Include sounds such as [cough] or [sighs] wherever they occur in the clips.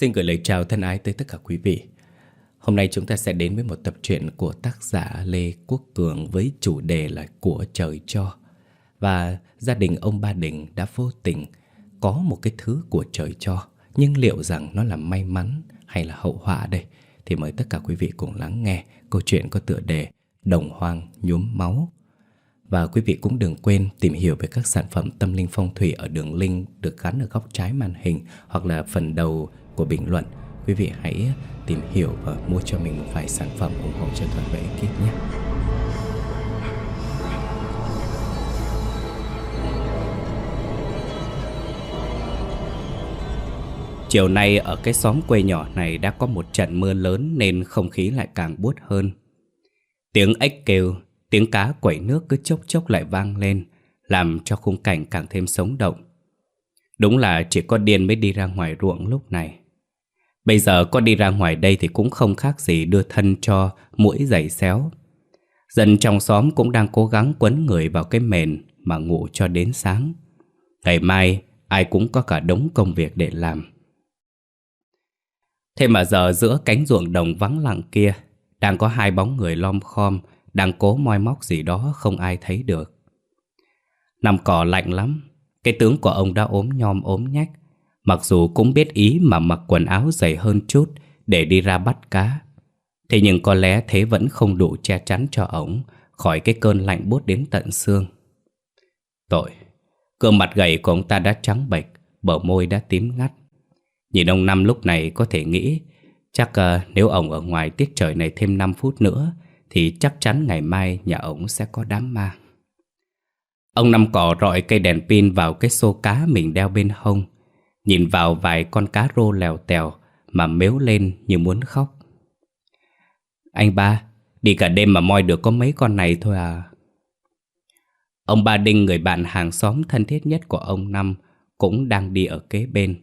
Xin gửi lời chào thân ái tới tất cả quý vị. Hôm nay chúng ta sẽ đến với một tập truyện của tác giả Lê Quốc Cường với chủ đề là Của trời cho. Và gia đình ông Ba Đình đã vô tình có một cái thứ của trời cho. Nhưng liệu rằng nó là may mắn hay là hậu họa đây? Thì mời tất cả quý vị cùng lắng nghe câu chuyện có tựa đề Đồng hoang nhuốm máu. Và quý vị cũng đừng quên tìm hiểu về các sản phẩm tâm linh phong thủy ở đường link được gắn ở góc trái màn hình hoặc là phần đầu của bình luận Quý vị hãy tìm hiểu và mua cho mình một vài sản phẩm ủng hộ cho toàn vệ ekip nhé Chiều nay ở cái xóm quê nhỏ này đã có một trận mưa lớn nên không khí lại càng buốt hơn. Tiếng ếch kêu, tiếng cá quẩy nước cứ chốc chốc lại vang lên, làm cho khung cảnh càng thêm sống động. Đúng là chỉ có điên mới đi ra ngoài ruộng lúc này. Bây giờ có đi ra ngoài đây thì cũng không khác gì đưa thân cho mũi giày xéo. Dân trong xóm cũng đang cố gắng quấn người vào cái mền mà ngủ cho đến sáng. Ngày mai ai cũng có cả đống công việc để làm. Thế mà giờ giữa cánh ruộng đồng vắng lặng kia đang có hai bóng người lom khom đang cố moi móc gì đó không ai thấy được. Nằm cỏ lạnh lắm, cái tướng của ông đã ốm nhom ốm nhách Mặc dù cũng biết ý mà mặc quần áo dày hơn chút để đi ra bắt cá. Thế nhưng có lẽ thế vẫn không đủ che chắn cho ổng khỏi cái cơn lạnh buốt đến tận xương. Tội, gương mặt gầy của ông ta đã trắng bệch, bờ môi đã tím ngắt. Nhìn ông Năm lúc này có thể nghĩ chắc uh, nếu ổng ở ngoài tiết trời này thêm 5 phút nữa thì chắc chắn ngày mai nhà ổng sẽ có đám ma. Ông Năm cỏ rọi cây đèn pin vào cái xô cá mình đeo bên hông Nhìn vào vài con cá rô lèo tèo Mà mếu lên như muốn khóc. Anh ba, Đi cả đêm mà moi được có mấy con này thôi à? Ông ba Đinh, người bạn hàng xóm thân thiết nhất của ông Năm, Cũng đang đi ở kế bên.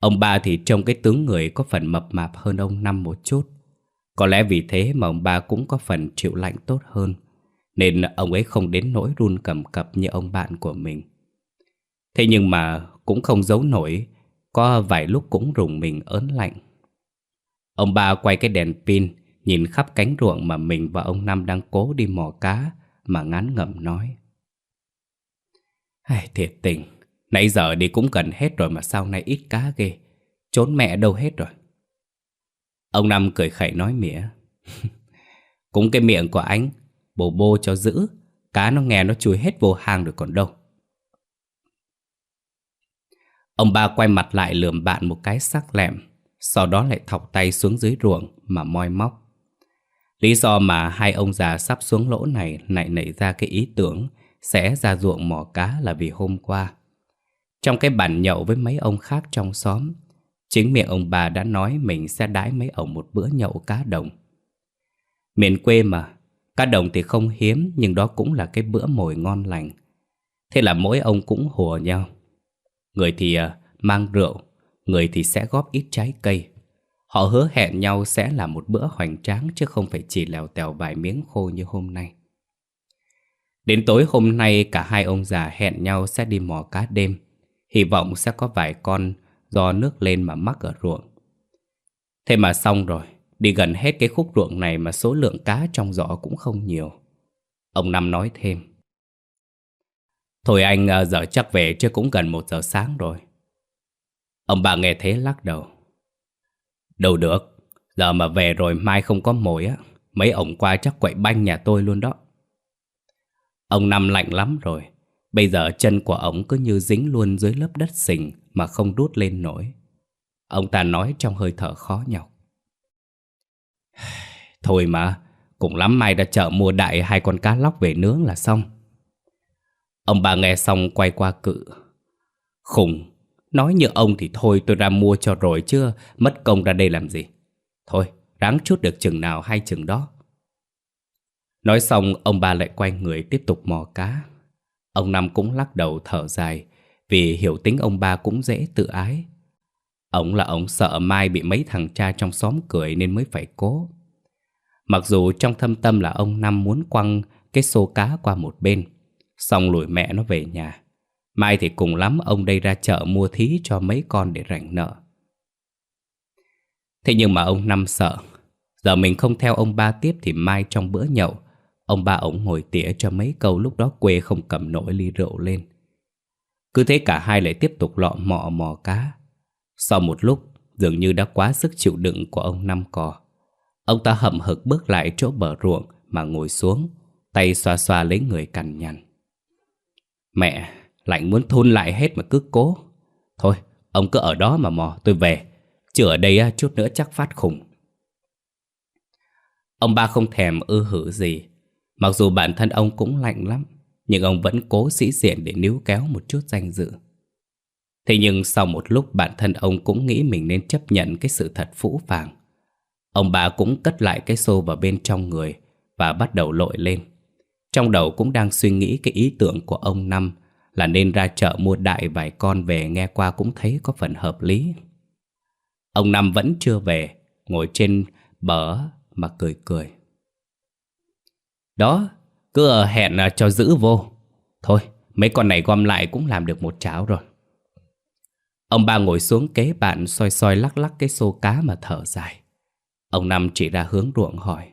Ông ba thì trông cái tướng người có phần mập mạp hơn ông Năm một chút. Có lẽ vì thế mà ông ba cũng có phần chịu lạnh tốt hơn, Nên ông ấy không đến nỗi run cầm cập như ông bạn của mình. Thế nhưng mà cũng không giấu nổi, có vài lúc cũng rùng mình ớn lạnh. Ông ba quay cái đèn pin, nhìn khắp cánh ruộng mà mình và ông Năm đang cố đi mò cá, mà ngán ngẩm nói. Ai, thiệt tình, nãy giờ đi cũng gần hết rồi mà sau này ít cá ghê, trốn mẹ đâu hết rồi. Ông Năm cười khẩy nói mỉa. [laughs] cũng cái miệng của anh, bồ bô cho giữ, cá nó nghe nó chui hết vô hang được còn đâu. Ông ba quay mặt lại lườm bạn một cái sắc lẹm, sau đó lại thọc tay xuống dưới ruộng mà moi móc. Lý do mà hai ông già sắp xuống lỗ này lại nảy ra cái ý tưởng sẽ ra ruộng mò cá là vì hôm qua. Trong cái bàn nhậu với mấy ông khác trong xóm, chính miệng ông bà đã nói mình sẽ đãi mấy ông một bữa nhậu cá đồng. Miền quê mà, cá đồng thì không hiếm nhưng đó cũng là cái bữa mồi ngon lành. Thế là mỗi ông cũng hùa nhau. Người thì à, mang rượu, người thì sẽ góp ít trái cây. Họ hứa hẹn nhau sẽ là một bữa hoành tráng chứ không phải chỉ lèo tèo vài miếng khô như hôm nay. Đến tối hôm nay cả hai ông già hẹn nhau sẽ đi mò cá đêm. Hy vọng sẽ có vài con do nước lên mà mắc ở ruộng. Thế mà xong rồi, đi gần hết cái khúc ruộng này mà số lượng cá trong giỏ cũng không nhiều. Ông Năm nói thêm. Thôi anh ờ, giờ chắc về chứ cũng gần một giờ sáng rồi. Ông bà nghe thế lắc đầu. Đâu được, giờ mà về rồi mai không có mồi á, mấy ông qua chắc quậy banh nhà tôi luôn đó. Ông Năm lạnh lắm rồi, bây giờ chân của ông cứ như dính luôn dưới lớp đất sình mà không đút lên nổi. Ông ta nói trong hơi thở khó nhọc. [sighs] Thôi mà, cũng lắm mai ra chợ mua đại hai con cá lóc về nướng là xong. Ông bà nghe xong quay qua cự. Khùng, nói như ông thì thôi tôi ra mua cho rồi chưa, mất công ra đây làm gì. Thôi, ráng chút được chừng nào hay chừng đó. Nói xong, ông bà lại quay người tiếp tục mò cá. Ông Năm cũng lắc đầu thở dài, vì hiểu tính ông ba cũng dễ tự ái. Ông là ông sợ mai bị mấy thằng cha trong xóm cười nên mới phải cố. Mặc dù trong thâm tâm là ông Năm muốn quăng cái xô cá qua một bên, Xong lùi mẹ nó về nhà. Mai thì cùng lắm ông đây ra chợ mua thí cho mấy con để rảnh nợ. Thế nhưng mà ông Năm sợ. Giờ mình không theo ông ba tiếp thì mai trong bữa nhậu, Ông ba ổng ngồi tỉa cho mấy câu lúc đó quê không cầm nổi ly rượu lên. Cứ thế cả hai lại tiếp tục lọ mọ mò cá. Sau một lúc, dường như đã quá sức chịu đựng của ông Năm Cò. Ông ta hậm hực bước lại chỗ bờ ruộng mà ngồi xuống, Tay xoa xoa lấy người cằn nhằn. Mẹ, lạnh muốn thôn lại hết mà cứ cố. Thôi, ông cứ ở đó mà mò, tôi về. Chứ ở đây chút nữa chắc phát khủng. Ông ba không thèm ư hử gì. Mặc dù bản thân ông cũng lạnh lắm Nhưng ông vẫn cố sĩ diện để níu kéo một chút danh dự. Thế nhưng sau một lúc bản thân ông cũng nghĩ mình nên chấp nhận cái sự thật phũ phàng. Ông bà cũng cất lại cái xô vào bên trong người Và bắt đầu lội lên. Trong đầu cũng đang suy nghĩ cái ý tưởng của ông Năm Là nên ra chợ mua đại vài con về nghe qua cũng thấy có phần hợp lý. Ông Năm vẫn chưa về Ngồi trên bờ mà cười cười. Đó, cứ hẹn à, cho giữ vô. Thôi, mấy con này gom lại cũng làm được một cháo rồi. Ông ba ngồi xuống kế bạn soi soi lắc lắc cái xô cá mà thở dài. Ông Năm chỉ ra hướng ruộng hỏi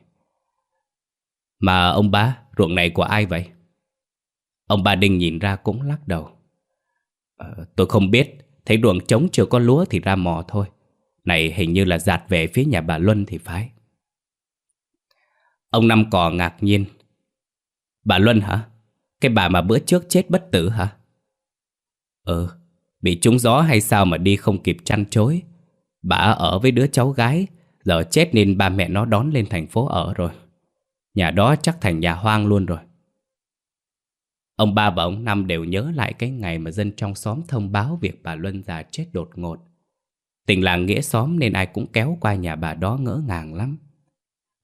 Mà ông ba, ruộng này của ai vậy? Ông ba Đinh nhìn ra cũng lắc đầu. À, Tôi không biết. Thấy ruộng trống chưa có lúa thì ra mò thôi. Này hình như là giạt về phía nhà bà Luân thì phải. Ông Năm cò ngạc nhiên. Bà Luân hả? Cái bà mà bữa trước chết bất tử hả? Ừ, bị trúng gió hay sao mà đi không kịp chăn chối? Bà ở với đứa cháu gái. Giờ chết nên ba mẹ nó đón lên thành phố ở rồi. Nhà đó chắc thành nhà hoang luôn rồi Ông ba và ông Năm đều nhớ lại cái ngày mà dân trong xóm thông báo việc bà Luân già chết đột ngột. Tình làng nghĩa xóm nên ai cũng kéo qua nhà bà đó ngỡ ngàng lắm.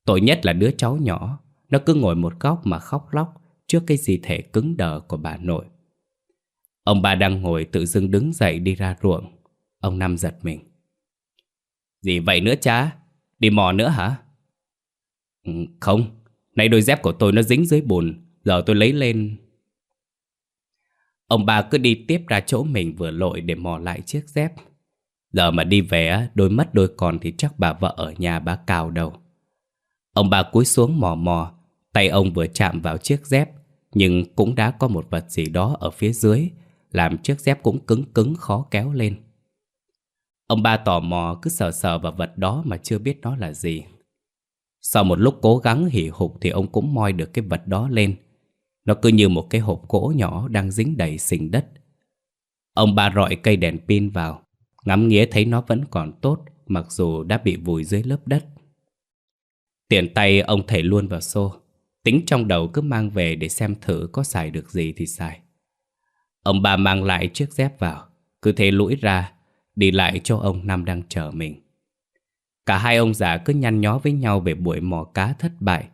Tội nhất là đứa cháu nhỏ, nó cứ ngồi một góc mà khóc lóc trước cái gì thể cứng đờ của bà nội. Ông ba đang ngồi tự dưng đứng dậy đi ra ruộng. Ông Năm giật mình. Gì vậy nữa cha? Đi mò nữa hả? Ừ, không, nay đôi dép của tôi nó dính dưới bùn, giờ tôi lấy lên. Ông ba cứ đi tiếp ra chỗ mình vừa lội để mò lại chiếc dép. Giờ mà đi về, đôi mất đôi còn thì chắc bà vợ ở nhà bà cào đầu. Ông ba cúi xuống mò mò, tay ông vừa chạm vào chiếc dép, nhưng cũng đã có một vật gì đó ở phía dưới, làm chiếc dép cũng cứng cứng khó kéo lên. Ông ba tò mò cứ sờ sờ vào vật đó mà chưa biết nó là gì. Sau một lúc cố gắng hỉ hục thì ông cũng moi được cái vật đó lên. Nó cứ như một cái hộp gỗ nhỏ đang dính đầy sình đất. Ông ba rọi cây đèn pin vào, ngắm nghía thấy nó vẫn còn tốt mặc dù đã bị vùi dưới lớp đất. Tiện tay ông thầy luôn vào xô, tính trong đầu cứ mang về để xem thử có xài được gì thì xài. Ông ba mang lại chiếc dép vào, cứ thế lũi ra Đi lại cho ông Năm đang chờ mình Cả hai ông già cứ nhăn nhó với nhau về buổi mò cá thất bại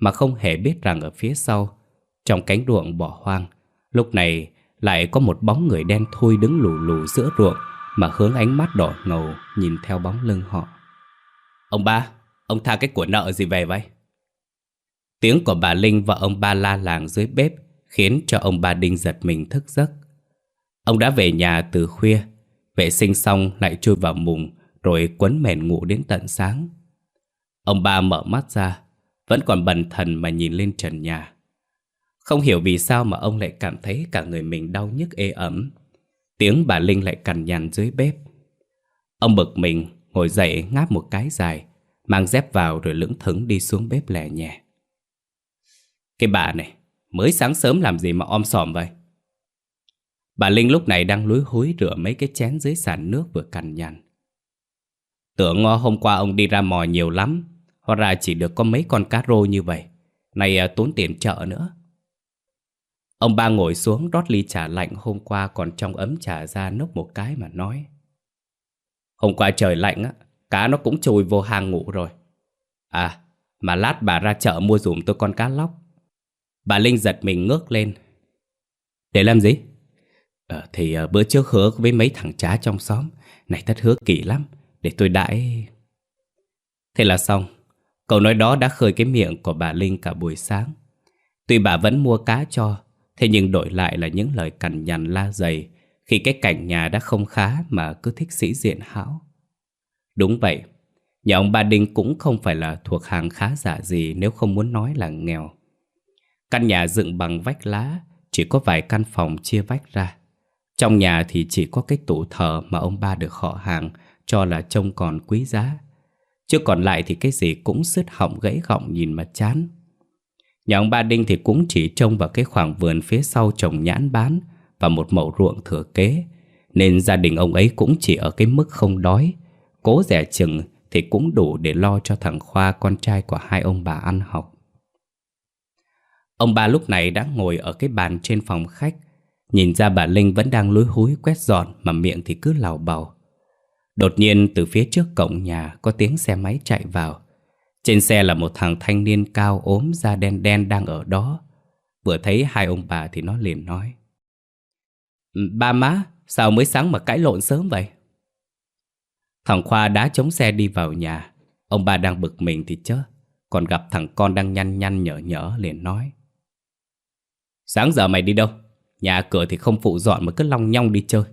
Mà không hề biết rằng ở phía sau Trong cánh ruộng bỏ hoang Lúc này lại có một bóng người đen thui đứng lù lù giữa ruộng Mà hướng ánh mắt đỏ ngầu nhìn theo bóng lưng họ Ông ba, ông tha cái của nợ gì về vậy? Tiếng của bà Linh và ông ba la làng dưới bếp Khiến cho ông ba Đinh giật mình thức giấc Ông đã về nhà từ khuya Vệ sinh xong lại chui vào mùng rồi quấn mền ngủ đến tận sáng. Ông ba mở mắt ra, Vẫn còn bần thần mà nhìn lên trần nhà. Không hiểu vì sao mà ông lại cảm thấy cả người mình đau nhức ê ẩm. Tiếng bà Linh lại cằn nhằn dưới bếp. Ông bực mình, ngồi dậy ngáp một cái dài, Mang dép vào rồi lững thững đi xuống bếp lẻ nhẹ. Cái bà này, Mới sáng sớm làm gì mà om sòm vậy? Bà Linh lúc này đang lúi húi rửa mấy cái chén dưới sàn nước vừa cằn nhằn. Tưởng ờ, hôm qua ông đi ra mò nhiều lắm, hóa ra chỉ được có mấy con cá rô như vậy. Này ờ, tốn tiền chợ nữa. Ông ba ngồi xuống rót ly trà lạnh hôm qua còn trong ấm trà ra nốc một cái mà nói. Hôm qua trời lạnh á, cá nó cũng trôi vô hang ngủ rồi. À, mà lát bà ra chợ mua dùm tôi con cá lóc. Bà Linh giật mình ngước lên. Để làm gì? Ờ, thì ờ, bữa trước hứa với mấy thằng trá trong xóm Này thất hứa kỳ lắm để tôi đãi Thế là xong Câu nói đó đã khơi cái miệng của bà Linh cả buổi sáng Tuy bà vẫn mua cá cho Thế nhưng đổi lại là những lời cằn nhằn la dày Khi cái cảnh nhà đã không khá Mà cứ thích sĩ diện hão Đúng vậy Nhà ông Ba Đinh cũng không phải là thuộc hàng khá giả gì nếu không muốn nói là nghèo. Căn nhà dựng bằng vách lá, chỉ có vài căn phòng chia vách ra. Trong nhà thì chỉ có cái tủ thờ mà ông ba được họ hàng cho là trông còn quý giá. Chứ còn lại thì cái gì cũng sứt họng gãy gọng nhìn mà chán. Nhà ông ba Đinh thì cũng chỉ trông vào cái khoảng vườn phía sau trồng nhãn bán và một mẫu ruộng thừa kế. Nên gia đình ông ấy cũng chỉ ở cái mức không đói. Cố rẻ chừng thì cũng đủ để lo cho thằng Khoa, con trai của hai ông bà ăn học. Ông ba lúc này đã ngồi ở cái bàn trên phòng khách, Nhìn ra bà Linh vẫn đang lúi húi quét dọn Mà miệng thì cứ lào bào Đột nhiên từ phía trước cổng nhà Có tiếng xe máy chạy vào Trên xe là một thằng thanh niên cao ốm Da đen đen đang ở đó Vừa thấy hai ông bà thì nó liền nói, Ba má, Sao mới sáng mà cãi lộn sớm vậy Thằng Khoa đã chống xe đi vào nhà Ông ba đang bực mình thì chớ, Còn gặp thằng con đang nhăn nhăn nhở nhở liền nói, Sáng giờ mày đi đâu? Nhà cửa thì không phụ dọn mà cứ long nhong đi chơi.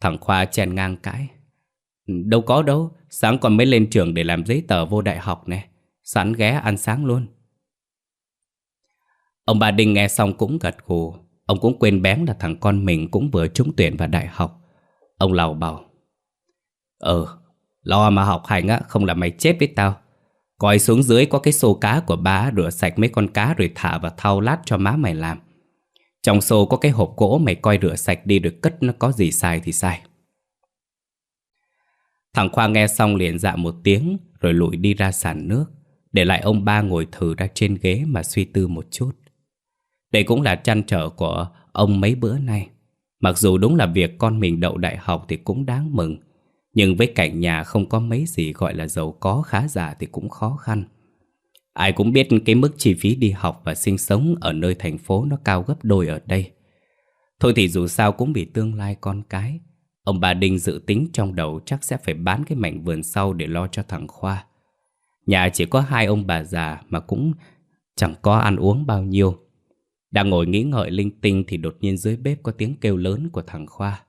Thằng Khoa chen ngang cãi. Đâu có đâu, sáng còn mới lên trường để làm giấy tờ vô đại học nè. Sẵn ghé ăn sáng luôn. Ông bà Đinh nghe xong cũng gật gù. Ông cũng quên bén là thằng con mình cũng vừa trúng tuyển vào đại học. Ông lào bảo. Ừ, lo mà học hành á, không là mày chết với tao. Coi xuống dưới có cái xô cá của bá rửa sạch mấy con cá rồi thả vào thau lát cho má mày làm. Trong xô có cái hộp gỗ mày coi rửa sạch đi được cất nó có gì sai thì sai. Thằng Khoa nghe xong liền dạ một tiếng rồi lụi đi ra sàn nước, để lại ông ba ngồi thử ra trên ghế mà suy tư một chút. Đây cũng là trăn trở của ông mấy bữa nay. Mặc dù đúng là việc con mình đậu đại học thì cũng đáng mừng, nhưng với cảnh nhà không có mấy gì gọi là giàu có khá giả thì cũng khó khăn. Ai cũng biết cái mức chi phí đi học và sinh sống ở nơi thành phố nó cao gấp đôi ở đây. Thôi thì dù sao cũng vì tương lai con cái. Ông bà Đinh dự tính trong đầu chắc sẽ phải bán cái mảnh vườn sau để lo cho thằng Khoa. Nhà chỉ có hai ông bà già mà cũng chẳng có ăn uống bao nhiêu. Đang ngồi nghĩ ngợi linh tinh thì đột nhiên dưới bếp có tiếng kêu lớn của thằng Khoa.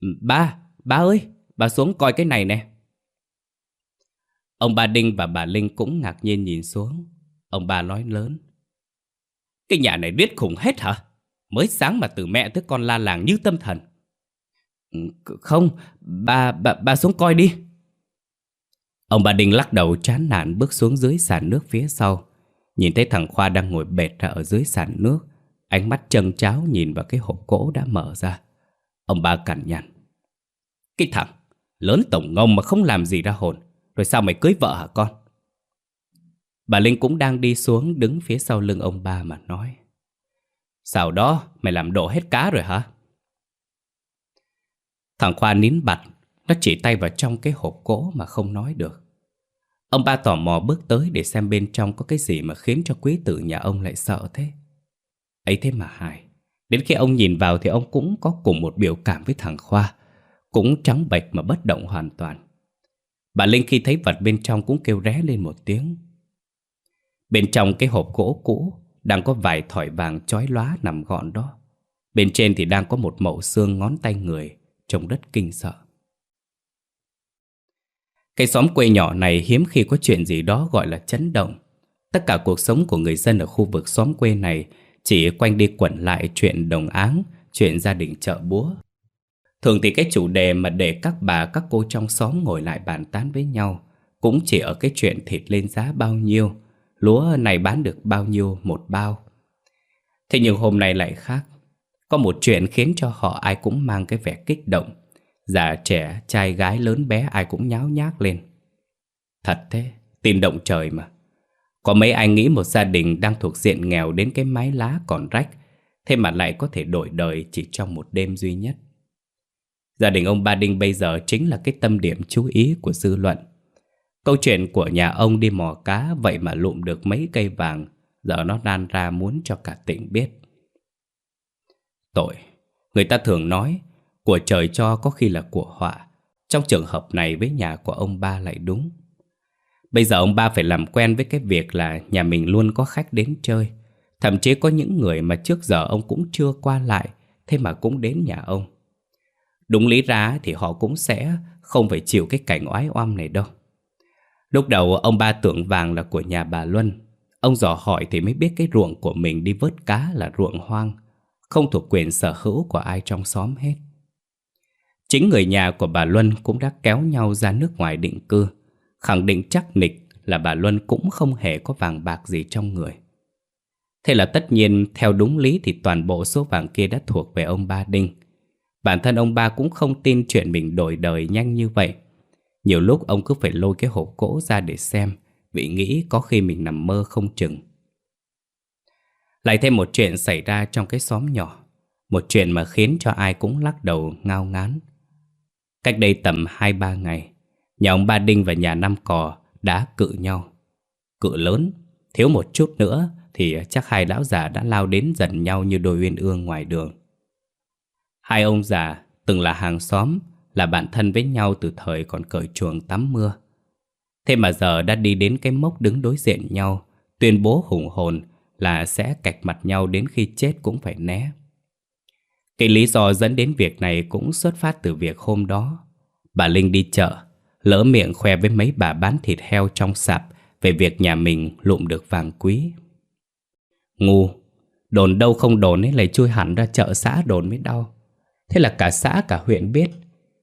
Ừ, ba, ba ơi, ba xuống coi cái này nè. Ông bà Đinh và bà Linh cũng ngạc nhiên nhìn xuống. Ông bà nói lớn. Cái nhà này biết khủng hết hả? Mới sáng mà từ mẹ tới con la làng như tâm thần. Ừ, không, bà, bà, bà xuống coi đi. Ông bà Đinh lắc đầu chán nản bước xuống dưới sàn nước phía sau. Nhìn thấy thằng Khoa đang ngồi bệt ra ở dưới sàn nước. Ánh mắt chân cháo nhìn vào cái hộp gỗ đã mở ra. Ông bà cằn nhằn. Cái thằng, lớn tổng ngông mà không làm gì ra hồn. Rồi sao mày cưới vợ hả con? Bà Linh cũng đang đi xuống đứng phía sau lưng ông ba mà nói. Sao đó, mày làm đổ hết cá rồi hả? Thằng Khoa nín bặt, nó chỉ tay vào trong cái hộp gỗ mà không nói được. Ông ba tò mò bước tới để xem bên trong có cái gì mà khiến cho quý tử nhà ông lại sợ thế. ấy thế mà hài. Đến khi ông nhìn vào thì ông cũng có cùng một biểu cảm với thằng Khoa. Cũng trắng bệch mà bất động hoàn toàn. Bà Linh khi thấy vật bên trong cũng kêu ré lên một tiếng. Bên trong cái hộp gỗ cũ đang có vài thỏi vàng chói lóa nằm gọn đó. Bên trên thì đang có một mẫu xương ngón tay người, trông rất kinh sợ. Cái xóm quê nhỏ này hiếm khi có chuyện gì đó gọi là chấn động. Tất cả cuộc sống của người dân ở khu vực xóm quê này chỉ quanh đi quẩn lại chuyện đồng áng, chuyện gia đình chợ búa. Thường thì cái chủ đề mà để các bà các cô trong xóm ngồi lại bàn tán với nhau cũng chỉ ở cái chuyện thịt lên giá bao nhiêu, lúa này bán được bao nhiêu một bao. Thế nhưng hôm nay lại khác. Có một chuyện khiến cho họ ai cũng mang cái vẻ kích động. Già trẻ, trai gái lớn bé ai cũng nháo nhác lên. Thật thế, tin động trời mà. Có mấy ai nghĩ một gia đình đang thuộc diện nghèo đến cái mái lá còn rách, thế mà lại có thể đổi đời chỉ trong một đêm duy nhất. Gia đình ông Ba Đinh bây giờ chính là cái tâm điểm chú ý của dư luận. Câu chuyện của nhà ông đi mò cá vậy mà lụm được mấy cây vàng, giờ nó nan ra muốn cho cả tỉnh biết. Tội, người ta thường nói, của trời cho có khi là của họa. Trong trường hợp này với nhà của ông ba lại đúng. Bây giờ ông ba phải làm quen với cái việc là nhà mình luôn có khách đến chơi. Thậm chí có những người mà trước giờ ông cũng chưa qua lại, thế mà cũng đến nhà ông. Đúng lý ra thì họ cũng sẽ không phải chịu cái cảnh oái oăm này đâu. Lúc đầu ông ba tưởng vàng là của nhà bà Luân. Ông dò hỏi thì mới biết cái ruộng của mình đi vớt cá là ruộng hoang, không thuộc quyền sở hữu của ai trong xóm hết. Chính người nhà của bà Luân cũng đã kéo nhau ra nước ngoài định cư, khẳng định chắc nịch là bà Luân cũng không hề có vàng bạc gì trong người. Thế là tất nhiên, theo đúng lý thì toàn bộ số vàng kia đã thuộc về ông Ba Đinh. Bản thân ông Ba cũng không tin chuyện mình đổi đời nhanh như vậy. Nhiều lúc ông cứ phải lôi cái hộp cỗ ra để xem, vì nghĩ có khi mình nằm mơ không chừng. Lại thêm một chuyện xảy ra trong cái xóm nhỏ. Một chuyện mà khiến cho ai cũng lắc đầu ngao ngán. Cách đây tầm 2-3 ngày, nhà ông Ba Đinh và nhà Năm Cò đã cự nhau. Cự lớn, thiếu một chút nữa thì chắc hai lão già đã lao đến dần nhau như đôi uyên ương ngoài đường. Hai ông già từng là hàng xóm, là bạn thân với nhau từ thời còn cởi chuồng tắm mưa. Thế mà giờ đã đi đến cái mốc đứng đối diện nhau, tuyên bố hùng hồn là sẽ cạch mặt nhau đến khi chết cũng phải né. Cái lý do dẫn đến việc này cũng xuất phát từ việc hôm đó. Bà Linh đi chợ, lỡ miệng khoe với mấy bà bán thịt heo trong sạp về việc nhà mình lụm được vàng quý. Ngu, đồn đâu không đồn ấy lại chui hẳn ra chợ xã đồn mới đau. Thế là cả xã cả huyện biết,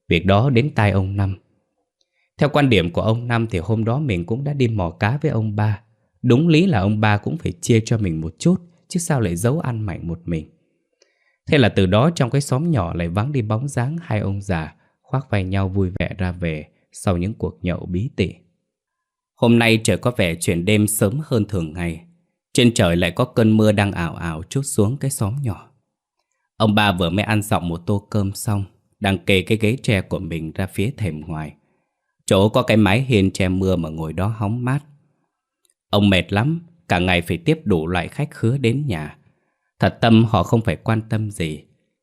việc đó đến tai ông Năm. Theo quan điểm của ông Năm thì hôm đó mình cũng đã đi mò cá với ông ba. Đúng lý là ông ba cũng phải chia cho mình một chút, chứ sao lại giấu ăn mạnh một mình. Thế là từ đó trong cái xóm nhỏ lại vắng đi bóng dáng hai ông già khoác vai nhau vui vẻ ra về sau những cuộc nhậu bí tỉ. Hôm nay trời có vẻ chuyển đêm sớm hơn thường ngày. Trên trời lại có cơn mưa đang ảo ảo chút xuống cái xóm nhỏ. Ông ba vừa mới ăn xong một tô cơm xong, đang kê cái ghế tre của mình ra phía thềm ngoài. Chỗ có cái mái hiên che mưa mà ngồi đó hóng mát. Ông mệt lắm, cả ngày phải tiếp đủ loại khách khứa đến nhà. Thật tâm họ không phải quan tâm gì.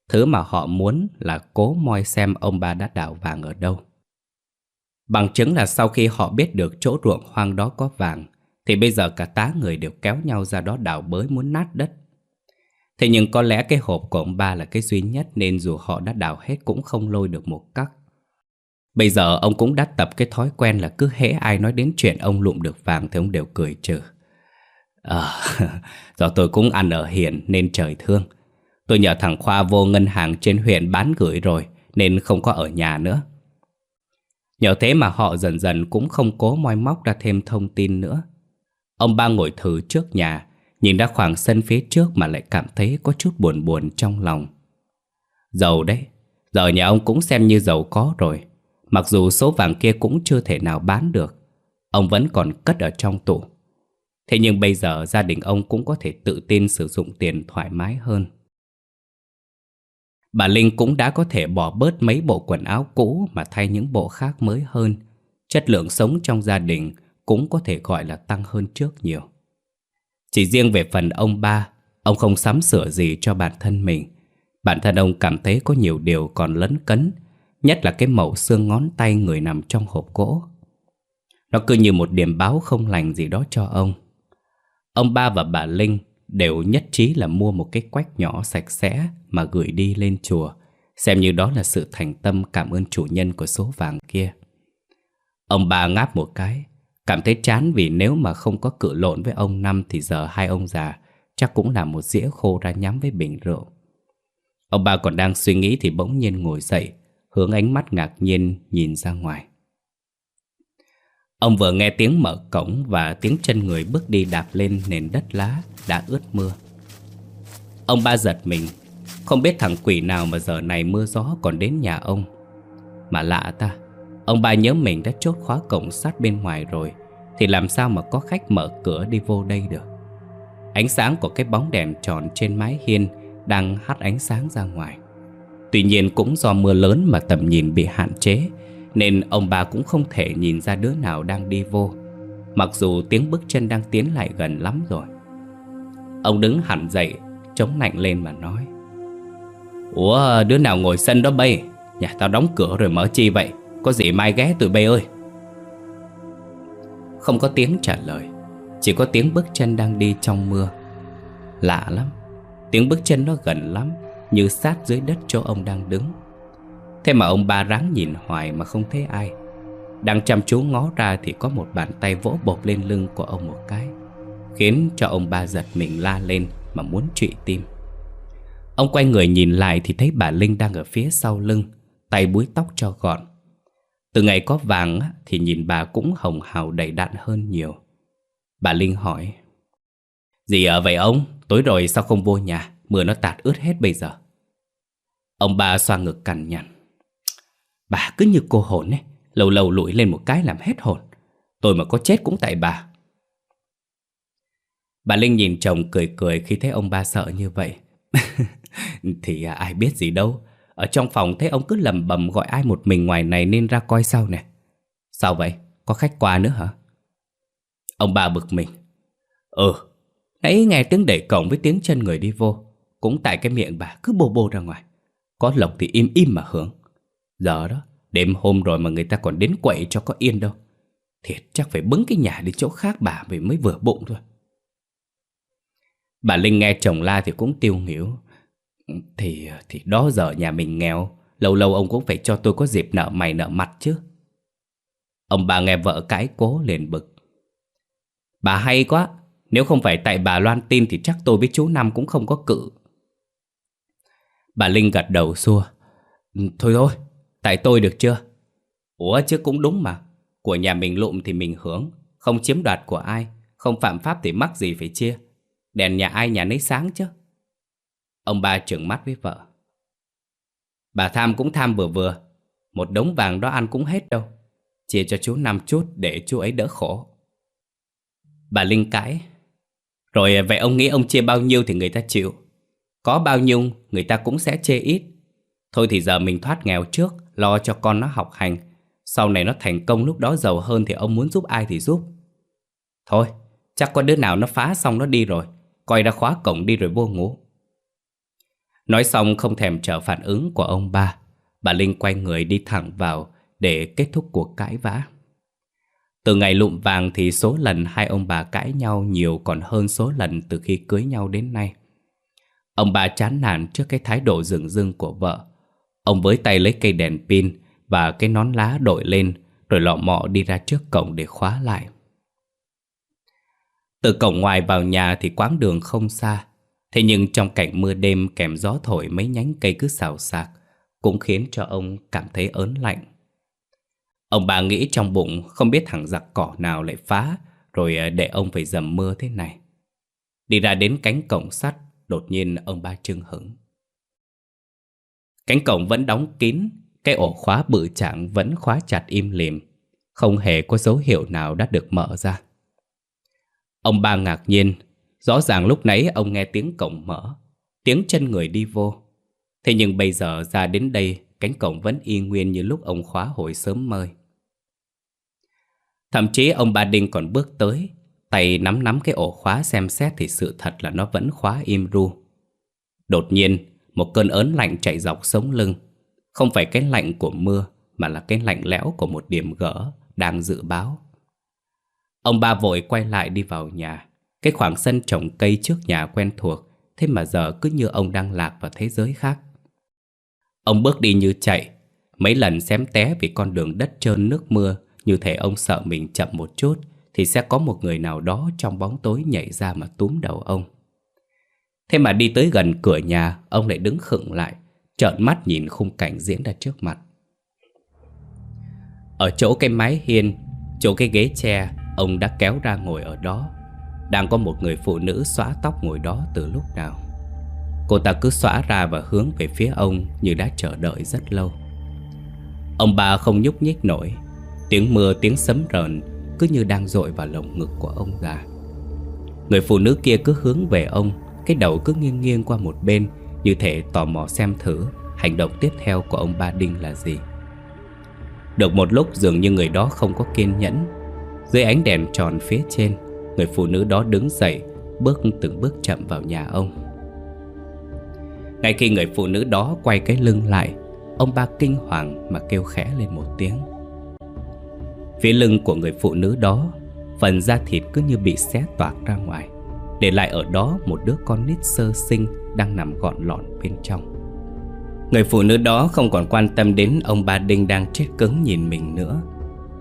Thứ mà họ muốn là cố moi xem ông ba đã đào vàng ở đâu. Bằng chứng là sau khi họ biết được chỗ ruộng hoang đó có vàng, thì bây giờ cả tá người đều kéo nhau ra đó đào bới muốn nát đất. Thế nhưng có lẽ cái hộp của ông ba là cái duy nhất nên dù họ đã đào hết cũng không lôi được một cắc. Bây giờ ông cũng đã tập cái thói quen là cứ hễ ai nói đến chuyện ông lụm được vàng thì ông đều cười trừ. Ờ, [laughs] do tôi cũng ăn ở hiền nên trời thương. Tôi nhờ thằng Khoa vô ngân hàng trên huyện bán gửi rồi nên không có ở nhà nữa. Nhờ thế mà họ dần dần cũng không cố moi móc ra thêm thông tin nữa. Ông ba ngồi thử trước nhà, nhìn ra khoảng sân phía trước mà lại cảm thấy có chút buồn buồn trong lòng. Giàu đấy, giờ nhà ông cũng xem như giàu có rồi. Mặc dù số vàng kia cũng chưa thể nào bán được, ông vẫn còn cất ở trong tủ. Thế nhưng bây giờ gia đình ông cũng có thể tự tin sử dụng tiền thoải mái hơn. Bà Linh cũng đã có thể bỏ bớt mấy bộ quần áo cũ mà thay những bộ khác mới hơn. Chất lượng sống trong gia đình cũng có thể gọi là tăng hơn trước nhiều. Chỉ riêng về phần ông ba, ông không sắm sửa gì cho bản thân mình. Bản thân ông cảm thấy có nhiều điều còn lấn cấn, nhất là cái mẩu xương ngón tay người nằm trong hộp gỗ. Nó cứ như một điểm báo không lành gì đó cho ông. Ông ba và bà Linh đều nhất trí là mua một cái quách nhỏ sạch sẽ mà gửi đi lên chùa, xem như đó là sự thành tâm cảm ơn chủ nhân của số vàng kia. Ông ba ngáp một cái, cảm thấy chán vì nếu mà không có cự lộn với ông Năm thì giờ hai ông già chắc cũng là một dĩa khô ra nhắm với bình rượu. Ông ba còn đang suy nghĩ thì bỗng nhiên ngồi dậy, hướng ánh mắt ngạc nhiên nhìn ra ngoài. Ông vừa nghe tiếng mở cổng và tiếng chân người bước đi đạp lên nền đất lá đã ướt mưa. Ông ba giật mình, không biết thằng quỷ nào mà giờ này mưa gió còn đến nhà ông. Mà lạ ta, ông ba nhớ mình đã chốt khóa cổng sát bên ngoài rồi, thì làm sao mà có khách mở cửa đi vô đây được. Ánh sáng của cái bóng đèn tròn trên mái hiên đang hắt ánh sáng ra ngoài. Tuy nhiên cũng do mưa lớn mà tầm nhìn bị hạn chế, nên ông bà cũng không thể nhìn ra đứa nào đang đi vô. Mặc dù tiếng bước chân đang tiến lại gần lắm rồi. Ông đứng hẳn dậy, Chống nạnh lên mà nói, Ủa, đứa nào ngồi sân đó bay? Nhà tao đóng cửa rồi mở chi vậy? Có gì mai ghé tụi bay ơi. Không có tiếng trả lời. Chỉ có tiếng bước chân đang đi trong mưa. Lạ lắm, Tiếng bước chân nó gần lắm, Như sát dưới đất chỗ ông đang đứng. Thế mà ông ba ráng nhìn hoài mà không thấy ai. Đang chăm chú ngó ra thì có một bàn tay vỗ bột lên lưng của ông một cái, Khiến cho ông ba giật mình la lên mà muốn trụy tim. Ông quay người nhìn lại thì thấy bà Linh đang ở phía sau lưng, Tay búi tóc cho gọn từ ngày có vàng thì nhìn bà cũng hồng hào đầy đặn hơn nhiều. Bà Linh hỏi Gì ở vậy ông? Tối rồi sao không vô nhà? Mưa nó tạt ướt hết bây giờ. Ông ba xoa ngực cằn nhằn Bà cứ như cô hồn ấy Lâu lâu lụi lên một cái làm hết hồn. Tôi mà có chết cũng tại bà. Bà Linh nhìn chồng cười cười khi thấy ông ba sợ như vậy. [laughs] Thì à, ai biết gì đâu. Ở trong phòng thấy ông cứ lầm bầm gọi ai một mình ngoài này nên ra coi sau nè. Sao vậy? Có khách qua nữa hả? Ông bà bực mình. Ừ, nãy nghe tiếng đẩy cổng với tiếng chân người đi vô. Cũng tại cái miệng bà cứ bô bô ra ngoài. Có lộc thì im im mà hưởng. Giờ đó, đêm hôm rồi mà người ta còn đến quậy cho có yên đâu. Thiệt chắc phải bứng cái nhà đi chỗ khác bà vì mới vừa bụng thôi. Bà Linh nghe chồng la thì cũng tiêu nghỉu. Thì thì đó giờ nhà mình nghèo, Lâu lâu ông cũng phải cho tôi có dịp nợ mày nợ mặt chứ. Ông bà nghe vợ cãi cố liền bực. Bà hay quá, Nếu không phải tại bà loan tin Thì chắc tôi với chú Năm cũng không có cự. Bà Linh gật đầu xua. Ừ, thôi thôi, Tại tôi được chưa? Ủa, chứ cũng đúng mà. Của nhà mình lụm thì mình hưởng, Không chiếm đoạt của ai, Không phạm pháp thì mắc gì phải chia. Đèn nhà ai nhà nấy sáng chứ. Ông ba trừng mắt với vợ. Bà tham cũng tham vừa vừa. Một đống vàng đó ăn cũng hết đâu. Chia cho chú năm chút để chú ấy đỡ khổ. Bà Linh cãi. Rồi vậy ông nghĩ ông chia bao nhiêu thì người ta chịu. Có bao nhiêu, người ta cũng sẽ chê ít. Thôi thì giờ mình thoát nghèo trước, Lo cho con nó học hành. Sau này nó thành công, lúc đó giàu hơn Thì ông muốn giúp ai thì giúp. Thôi, chắc có đứa nào nó phá xong nó đi rồi. Coi ra khóa cổng đi rồi vô ngủ. Nói xong không thèm chờ phản ứng của ông ba, Bà Linh quay người đi thẳng vào Để kết thúc cuộc cãi vã Từ ngày lụm vàng thì số lần hai ông bà cãi nhau nhiều còn hơn số lần từ khi cưới nhau đến nay. Ông bà chán nản trước cái thái độ rừng rưng của vợ. Ông với tay lấy cây đèn pin và cái nón lá đội lên, rồi lọ mọ đi ra trước cổng để khóa lại. Từ cổng ngoài vào nhà thì quãng đường không xa Thế nhưng trong cảnh mưa đêm kèm gió thổi mấy nhánh cây cứ xào xạc, Cũng khiến cho ông cảm thấy ớn lạnh. Ông bà nghĩ trong bụng không biết thằng giặc cỏ nào lại phá, Rồi ờ, để ông phải dầm mưa thế này. Đi ra đến cánh cổng sắt, Đột nhiên ông ba trưng hứng Cánh cổng vẫn đóng kín, Cái ổ khóa bự trạng vẫn khóa chặt im lìm, Không hề có dấu hiệu nào đã được mở ra. Ông ba ngạc nhiên Rõ ràng lúc nãy ông nghe tiếng cổng mở, Tiếng chân người đi vô. Thế nhưng bây giờ ra đến đây, Cánh cổng vẫn y nguyên như lúc ông khóa hồi sớm mơi Thậm chí ông ba Đinh còn bước tới, Tay nắm nắm cái ổ khóa xem xét Thì sự thật là nó vẫn khóa im ru. Đột nhiên, Một cơn ớn lạnh chạy dọc sống lưng. Không phải cái lạnh của mưa, Mà là cái lạnh lẽo của một điểm gỡ Đang dự báo. Ông ba vội quay lại đi vào nhà. Cái khoảng sân trồng cây trước nhà quen thuộc, Thế mà giờ cứ như ông đang lạc vào thế giới khác. Ông bước đi như chạy, Mấy lần xém té vì con đường đất trơn nước mưa, Như thể ông sợ mình chậm một chút, Thì sẽ có một người nào đó trong bóng tối nhảy ra mà túm đầu ông. Thế mà đi tới gần cửa nhà, Ông lại đứng khựng lại, Trợn mắt nhìn khung cảnh diễn ra trước mặt. Ở chỗ cái mái hiên, Chỗ cái ghế tre, Ông đã kéo ra ngồi ở đó. Đang có một người phụ nữ xóa tóc ngồi đó từ lúc nào. Cô ta cứ xóa ra và hướng về phía ông Như đã chờ đợi rất lâu. Ông bà không nhúc nhích nổi. Tiếng mưa, tiếng sấm rờn Cứ như đang dội vào lồng ngực của ông già. Người phụ nữ kia cứ hướng về ông, Cái đầu cứ nghiêng nghiêng qua một bên Như thể tò mò xem thử Hành động tiếp theo của ông ba Đinh là gì. Được một lúc dường như người đó không có kiên nhẫn, dưới ánh đèn tròn phía trên Người phụ nữ đó đứng dậy, Bước từng bước chậm vào nhà ông. Ngay khi người phụ nữ đó quay cái lưng lại, Ông ba kinh hoàng mà kêu khẽ lên một tiếng. Phía lưng của người phụ nữ đó, Phần da thịt cứ như bị xé toạc ra ngoài, Để lại ở đó một đứa con nít sơ sinh Đang nằm gọn lọn bên trong. Người phụ nữ đó không còn quan tâm đến ông ba Đinh đang chết cứng nhìn mình nữa.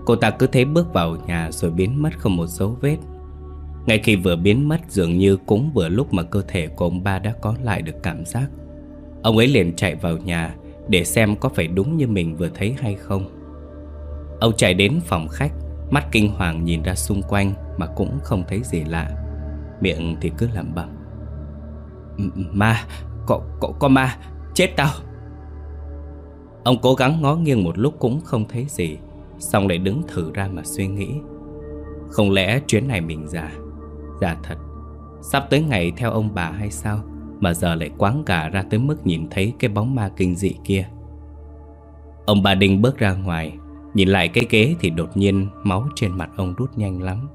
Cô ta cứ thế bước vào nhà rồi biến mất không một dấu vết. Ngay khi vừa biến mất dường như cũng vừa lúc mà cơ thể của ông ba đã có lại được cảm giác. Ông ấy liền chạy vào nhà để xem có phải đúng như mình vừa thấy hay không. Ông chạy đến phòng khách Mắt kinh hoàng nhìn ra xung quanh mà cũng không thấy gì lạ. Miệng thì cứ lẩm bẩm. Ma, có, có, có ma, chết tao. Ông cố gắng ngó nghiêng một lúc cũng không thấy gì Xong lại đứng thử ra mà suy nghĩ. Không lẽ chuyến này mình già Dạ thật. Sắp tới ngày theo ông bà hay sao Mà giờ lại quáng cả ra tới mức nhìn thấy cái bóng ma kinh dị kia? Ông bà Đinh bước ra ngoài, Nhìn lại cái ghế thì đột nhiên máu trên mặt ông rút nhanh lắm.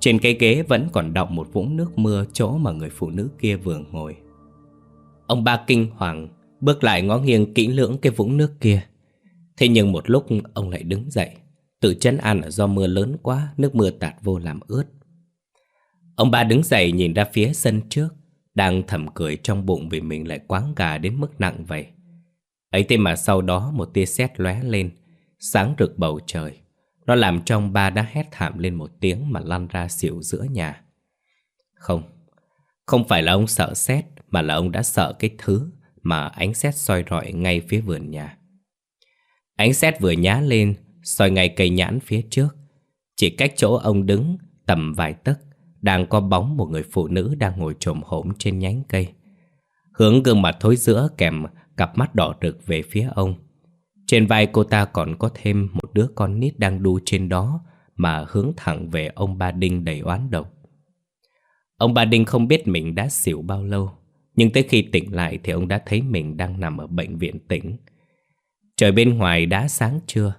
Trên cái ghế vẫn còn đọng một vũng nước mưa chỗ mà người phụ nữ kia vừa ngồi. Ông ba kinh hoàng, Bước lại ngó nghiêng kỹ lưỡng cái vũng nước kia. Thế nhưng một lúc ông lại đứng dậy, Tự chân ăn là do mưa lớn quá, Nước mưa tạt vô làm ướt. Ông ba đứng dậy nhìn ra phía sân trước, Đang thầm cười trong bụng vì mình lại quáng gà đến mức nặng vậy. Ấy thế mà sau đó một tia sét lóe lên, Sáng rực bầu trời. Nó làm trong ba đã hét thảm lên một tiếng Mà lăn ra xỉu giữa nhà. Không Không phải là ông sợ sét, Mà là ông đã sợ cái thứ Mà ánh sét soi rọi ngay phía vườn nhà. Ánh sét vừa nhá lên, soi ngay cây nhãn phía trước. Chỉ cách chỗ ông đứng Tầm vài tấc đang có bóng một người phụ nữ Đang ngồi trồm hổm trên nhánh cây Hướng gương mặt thối giữa kèm Cặp mắt đỏ rực về phía ông trên vai cô ta còn có thêm một đứa con nít đang đu trên đó mà hướng thẳng về ông Ba Đinh đầy oán độc. Ông Ba Đinh không biết mình đã xỉu bao lâu, nhưng tới khi tỉnh lại thì ông đã thấy mình đang nằm ở bệnh viện tỉnh. Trời bên ngoài đã sáng trưa,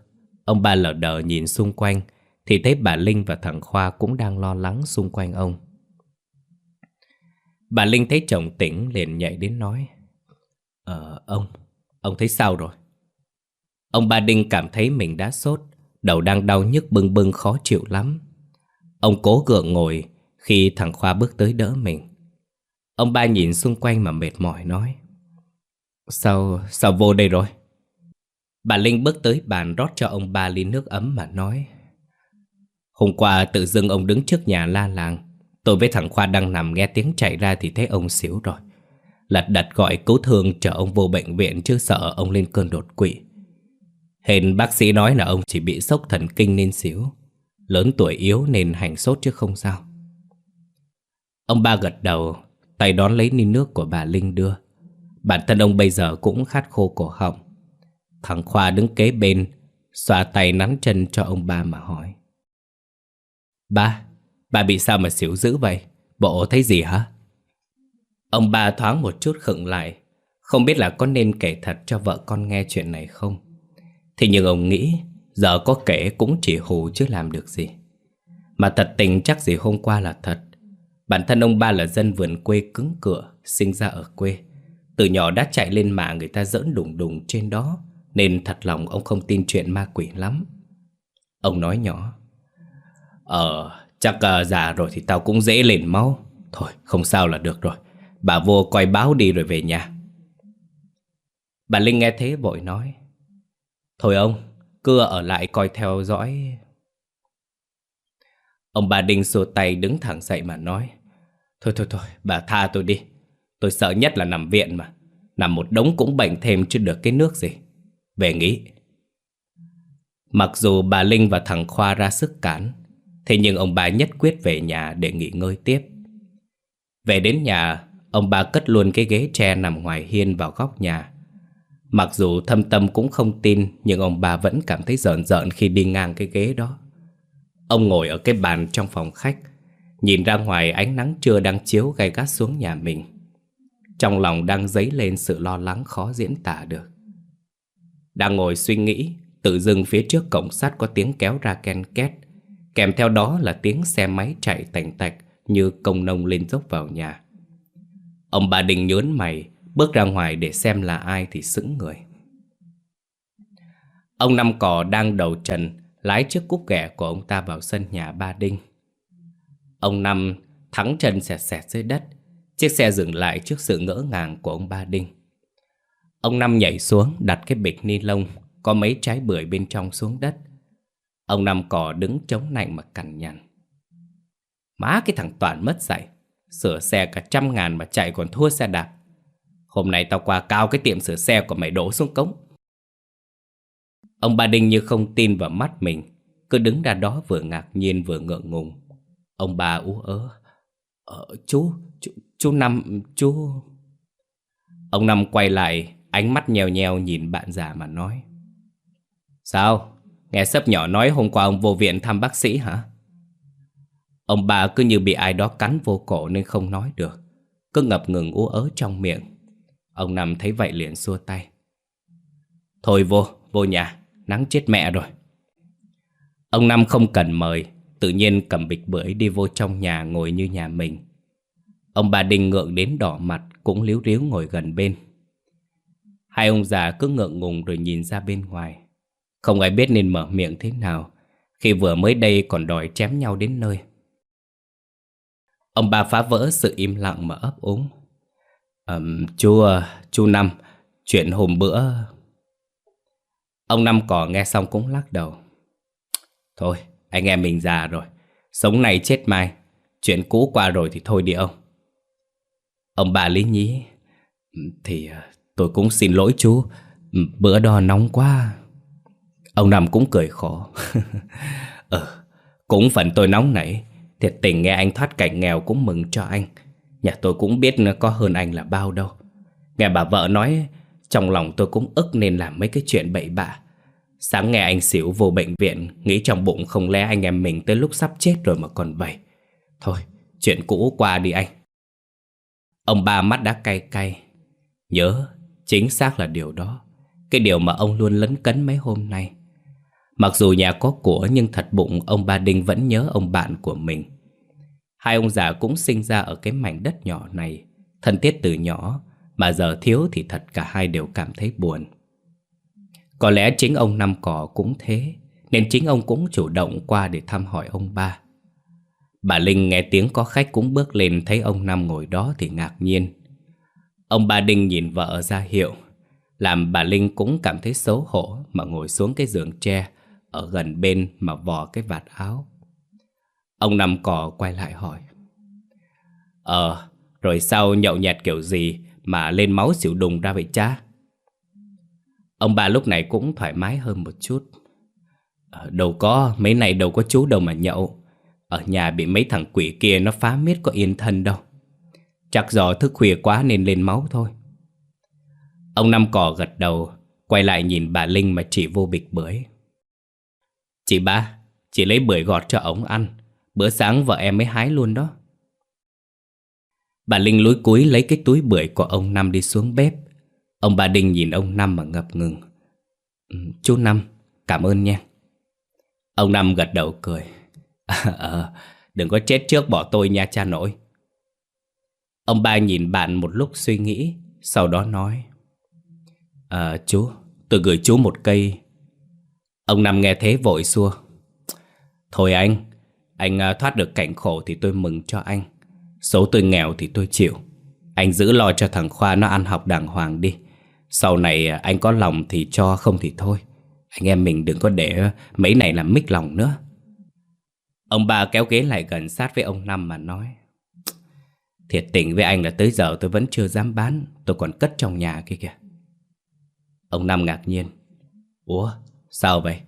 ông ba lờ đờ nhìn xung quanh thì thấy bà Linh và thằng Khoa cũng đang lo lắng xung quanh ông. Bà Linh thấy chồng tỉnh liền nhảy đến nói Ờ, ông, ông thấy sao rồi? Ông Ba Đinh cảm thấy mình đã sốt, đầu đang đau nhức bưng bưng khó chịu lắm. Ông cố gượng ngồi khi thằng Khoa bước tới đỡ mình. Ông ba nhìn xung quanh mà mệt mỏi nói. Sao, sao vô đây rồi? Bà Linh bước tới bàn rót cho ông ba ly nước ấm mà nói. Hôm qua tự dưng ông đứng trước nhà la làng. Tôi với thằng Khoa đang nằm nghe tiếng chạy ra thì thấy ông xỉu rồi. Lật đật gọi cứu thương chở ông vô bệnh viện chứ sợ ông lên cơn đột quỵ. Hên bác sĩ nói là ông chỉ bị sốc thần kinh nên xíu Lớn tuổi yếu nên hành sốt chứ không sao Ông ba gật đầu, Tay đón lấy ni nước của bà Linh đưa Bản thân ông bây giờ cũng khát khô cổ họng Thằng Khoa đứng kế bên, Xoa tay nắm chân cho ông ba mà hỏi Ba, ba bị sao mà xỉu dữ vậy? Bộ thấy gì hả? Ông ba thoáng một chút khựng lại. Không biết là có nên kể thật cho vợ con nghe chuyện này không? Thế nhưng ông nghĩ Giờ có kể cũng chỉ hù chứ làm được gì. Mà thật tình chắc gì hôm qua là thật. Bản thân ông ba là dân vườn quê cứng cửa Sinh ra ở quê. Từ nhỏ đã chạy lên mạng người ta dỡn đùng đùng trên đó Nên thật lòng ông không tin chuyện ma quỷ lắm. Ông nói nhỏ. Ờ chắc uh, già rồi thì tao cũng dễ lên máu Thôi không sao là được rồi Bà vô coi báo đi rồi về nhà Bà Linh nghe thế vội nói Thôi ông, cứ ở lại coi theo dõi. Ông bà Đinh xua tay đứng thẳng dậy mà nói. Thôi thôi thôi, bà tha tôi đi. Tôi sợ nhất là nằm viện mà. Nằm một đống cũng bệnh thêm chứ được cái nước gì. Về nghỉ. Mặc dù bà Linh và thằng Khoa ra sức cản, thế nhưng ông bà nhất quyết về nhà để nghỉ ngơi tiếp. Về đến nhà, ông bà cất luôn cái ghế tre nằm ngoài hiên vào góc nhà, Mặc dù thâm tâm cũng không tin Nhưng ông bà vẫn cảm thấy rợn rợn khi đi ngang cái ghế đó. Ông ngồi ở cái bàn trong phòng khách Nhìn ra ngoài ánh nắng trưa đang chiếu gay gắt xuống nhà mình. Trong lòng đang dấy lên sự lo lắng khó diễn tả được. Đang ngồi suy nghĩ Tự dưng phía trước cổng sắt có tiếng kéo ra ken két. Kèm theo đó là tiếng xe máy chạy tành tạch Như công nông lên dốc vào nhà. Ông bà Đình nhớn mày, Bước ra ngoài để xem là ai thì sững người. Ông Năm Cò đang đầu trần, Lái chiếc cúp ghẻ của ông ta vào sân nhà ba Đinh. Ông Năm thắng chân xẹt xẹt dưới đất, Chiếc xe dừng lại trước sự ngỡ ngàng của ông Ba Đinh. Ông Năm nhảy xuống, đặt cái bịch ni lông, Có mấy trái bưởi bên trong xuống đất Ông Năm cò đứng chống nạnh mà cằn nhằn. Má cái thằng Toàn mất dạy Sửa xe cả trăm ngàn mà chạy còn thua xe đạp. Hôm nay tao qua cao cái tiệm sửa xe của mày đổ xuống cống. Ông Ba Đinh như không tin vào mắt mình Cứ đứng ra đó vừa ngạc nhiên vừa ngượng ngùng. Ông bà ú ớ Ờ chú, chú, chú Năm, chú Ông Năm quay lại Ánh mắt nhèo nhèo nhìn bạn già mà nói Sao? Nghe sấp nhỏ nói hôm qua ông vô viện thăm bác sĩ hả? Ông bà cứ như bị ai đó cắn vô cổ nên không nói được. Cứ ngập ngừng ú ớ trong miệng. Ông Năm thấy vậy liền xua tay. Thôi vô, vô nhà Nắng chết mẹ rồi. Ông Năm không cần mời Tự nhiên cầm bịch bưởi đi vô trong nhà ngồi như nhà mình. Ông bà Đình ngượng đến đỏ mặt Cũng líu ríu ngồi gần bên. Hai ông già cứ ngượng ngùng rồi nhìn ra bên ngoài. Không ai biết nên mở miệng thế nào Khi vừa mới đây còn đòi chém nhau đến nơi. Ông ba phá vỡ sự im lặng mà ấp úng. Um, Chú, ờ, chú Năm Chuyện hôm bữa. Ông Năm cỏ nghe xong cũng lắc đầu. Thôi anh em mình già rồi Sống này chết mai Chuyện cũ qua rồi thì thôi đi ông. Ông bà lý nhí. Thì ờ, tôi cũng xin lỗi chú Bữa đó nóng quá. Ông Năm cũng cười khổ. Ờ [laughs] Cũng phần tôi nóng nảy, Thiệt tình nghe anh thoát cảnh nghèo cũng mừng cho anh. Nhà tôi cũng biết có hơn anh là bao đâu. Nghe bà vợ nói, Trong lòng tôi cũng ức nên làm mấy cái chuyện bậy bạ. Sáng nghe anh xỉu vô bệnh viện, Nghĩ trong bụng không lẽ anh em mình tới lúc sắp chết rồi mà còn vậy Thôi, chuyện cũ qua đi anh. Ông ba mắt đã cay cay. Nhớ, chính xác là điều đó. Cái điều mà ông luôn lấn cấn mấy hôm nay. Mặc dù nhà có của nhưng thật bụng, ông ba Đinh vẫn nhớ ông bạn của mình. Hai ông già cũng sinh ra ở cái mảnh đất nhỏ này. Thân thiết từ nhỏ, Mà giờ thiếu thì thật cả hai đều cảm thấy buồn. Có lẽ chính ông Năm Cỏ cũng thế, Nên chính ông cũng chủ động qua để thăm hỏi ông ba. Bà Linh nghe tiếng có khách cũng bước lên Thấy ông Năm ngồi đó thì ngạc nhiên. Ông ba Đinh nhìn vợ ra hiệu. Làm bà Linh cũng cảm thấy xấu hổ Mà ngồi xuống cái giường tre. Ở gần bên mà vò cái vạt áo. Ông nằm Cỏ quay lại hỏi Ờ, rồi sau nhậu nhẹt kiểu gì Mà lên máu xỉu đùng ra vậy cha? Ông bà lúc này cũng thoải mái hơn một chút. Ờ, Đâu có, mấy này đâu có chú đâu mà nhậu. Ở nhà bị mấy thằng quỷ kia nó phá miết có yên thân đâu. Chắc do thức khuya quá nên lên máu thôi. Ông Năm Cỏ gật đầu Quay lại nhìn bà Linh mà chỉ vô bịch bưởi. Chị ba, chị lấy bưởi gọt cho ổng ăn. Bữa sáng vợ em mới hái luôn đó. Bà Linh lúi cúi lấy cái túi bưởi của ông Năm đi xuống bếp. Ông bà Đinh nhìn ông Năm mà ngập ngừng. Ừ, chú Năm, cảm ơn nha. Ông Năm gật đầu cười. [laughs] Ờ, đừng có chết trước bỏ tôi nha cha nội. Ông ba nhìn bạn một lúc suy nghĩ Sau đó nói. À chú, tôi gửi chú một cây Ông Năm nghe thế vội xua. Thôi anh, anh à, thoát được cảnh khổ thì tôi mừng cho anh. Số tôi nghèo thì tôi chịu. Anh giữ lo cho thằng Khoa nó ăn học đàng hoàng đi. Sau này à, anh có lòng thì cho không thì thôi. Anh em mình đừng có để mấy này làm mít lòng nữa. Ông ba kéo ghế lại gần sát với ông Năm mà nói Thiệt tình với anh là tới giờ tôi vẫn chưa dám bán. Tôi còn cất trong nhà kia kìa. Ông Năm ngạc nhiên Ủa sao vậy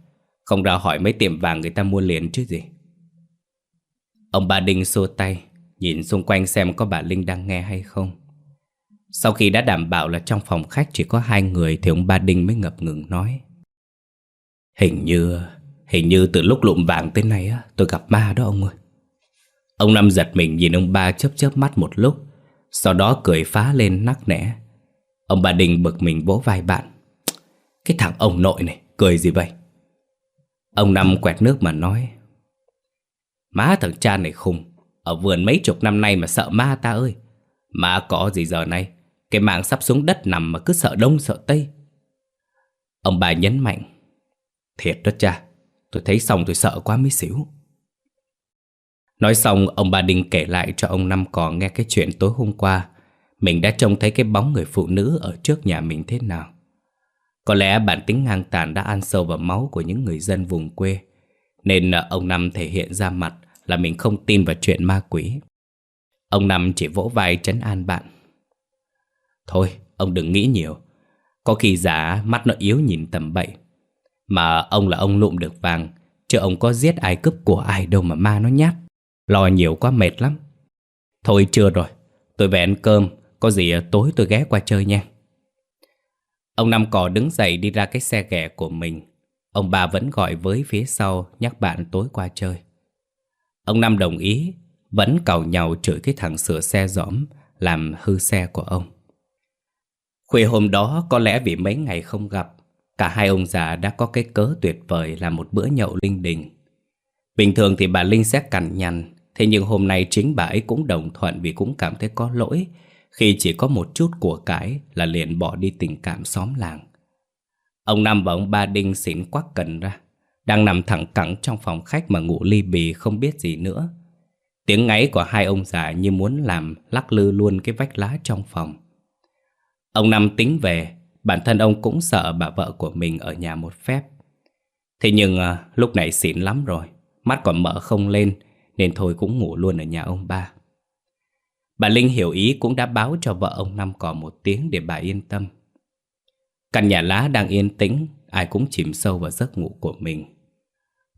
Không ra hỏi mấy tiệm vàng người ta mua liền chứ gì Ông ba Đinh xua tay Nhìn xung quanh xem có bà Linh đang nghe hay không sau khi đã đảm bảo là trong phòng khách chỉ có hai người thì ông Ba Đinh mới ngập ngừng nói. Hình như, hình như từ lúc lụm vàng tới nay á, tôi gặp ma đó ông ơi. Ông Năm giật mình nhìn ông ba chớp chớp mắt một lúc, sau đó cười phá lên nắc nẻ. Ông Ba Đinh bực mình vỗ vai bạn. Cái thằng ông nội này, cười gì vậy? Ông Năm quẹt nước mà nói. Má thằng cha này khùng, ở vườn mấy chục năm nay mà sợ ma ta ơi. má có gì giờ này, cái mạng sắp xuống đất nằm mà cứ sợ đông sợ tây Ông bà nhấn mạnh Thiệt đó cha Tôi thấy xong tôi sợ quá mới xỉu Nói xong ông bà Đình kể lại cho ông Năm Cò nghe cái chuyện tối hôm qua Mình đã trông thấy cái bóng người phụ nữ ở trước nhà mình thế nào có lẽ bản tính ngang tàn đã ăn sâu vào máu của những người dân vùng quê Nên ờ, ông Năm thể hiện ra mặt là mình không tin vào chuyện ma quỷ. Ông Năm chỉ vỗ vai trấn an bạn. Thôi, ông đừng nghĩ nhiều. Có khi giả mắt nó yếu nhìn tầm bậy. Mà ông là ông lụm được vàng Chứ ông có giết ai cướp của ai đâu mà ma nó nhát. Lo nhiều quá mệt lắm. Thôi chưa rồi. Tôi về ăn cơm Có gì ờ, tối tôi ghé qua chơi nha. Ông Năm Cò đứng dậy đi ra cái xe ghẻ của mình. Ông bà vẫn gọi với phía sau, Nhắc bạn tối qua chơi. Ông Năm đồng ý, Vẫn cầu nhau chửi cái thằng sửa xe giỏm Làm hư xe của ông. Khuya hôm đó, có lẽ vì mấy ngày không gặp, Cả hai ông già đã có cái cớ tuyệt vời là một bữa nhậu linh đình. Bình thường thì bà Linh sẽ cằn nhằn, Thế nhưng hôm nay chính bà ấy cũng đồng thuận vì cũng cảm thấy có lỗi khi chỉ có một chút của cải là liền bỏ đi tình cảm xóm làng. Ông Năm và ông Ba Đinh xỉn quắc cần ra Đang nằm thẳng cẳng trong phòng khách mà ngủ ly bì không biết gì nữa. Tiếng ngáy của hai ông già như muốn làm lắc lư luôn cái vách lá trong phòng. Ông Năm tính về Bản thân ông cũng sợ bà vợ của mình ở nhà một phép. Thế nhưng à, lúc này xỉn lắm rồi Mắt còn mở không lên Nên thôi cũng ngủ luôn ở nhà ông ba. Bà Linh hiểu ý cũng đã báo cho vợ ông Năm cò một tiếng để bà yên tâm. Căn nhà lá đang yên tĩnh, Ai cũng chìm sâu vào giấc ngủ của mình.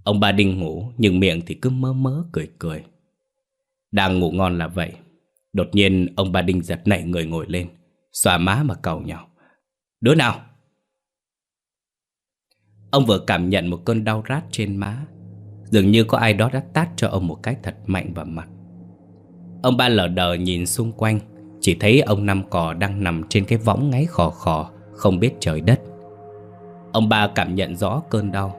Ông ba Đinh ngủ, Nhưng miệng thì cứ mơ mớ cười cười. Đang ngủ ngon là vậy. Đột nhiên, ông ba Đinh giật nảy người ngồi lên, Xòa má mà cầu nhau Đứa nào? Ông vừa cảm nhận một cơn đau rát trên má. Dường như có ai đó đã tát cho ông một cái thật mạnh vào mặt. Ông ba lờ đờ nhìn xung quanh, Chỉ thấy ông Năm Cò đang nằm trên cái võng ngáy khò khò, Không biết trời đất. Ông ba cảm nhận rõ cơn đau,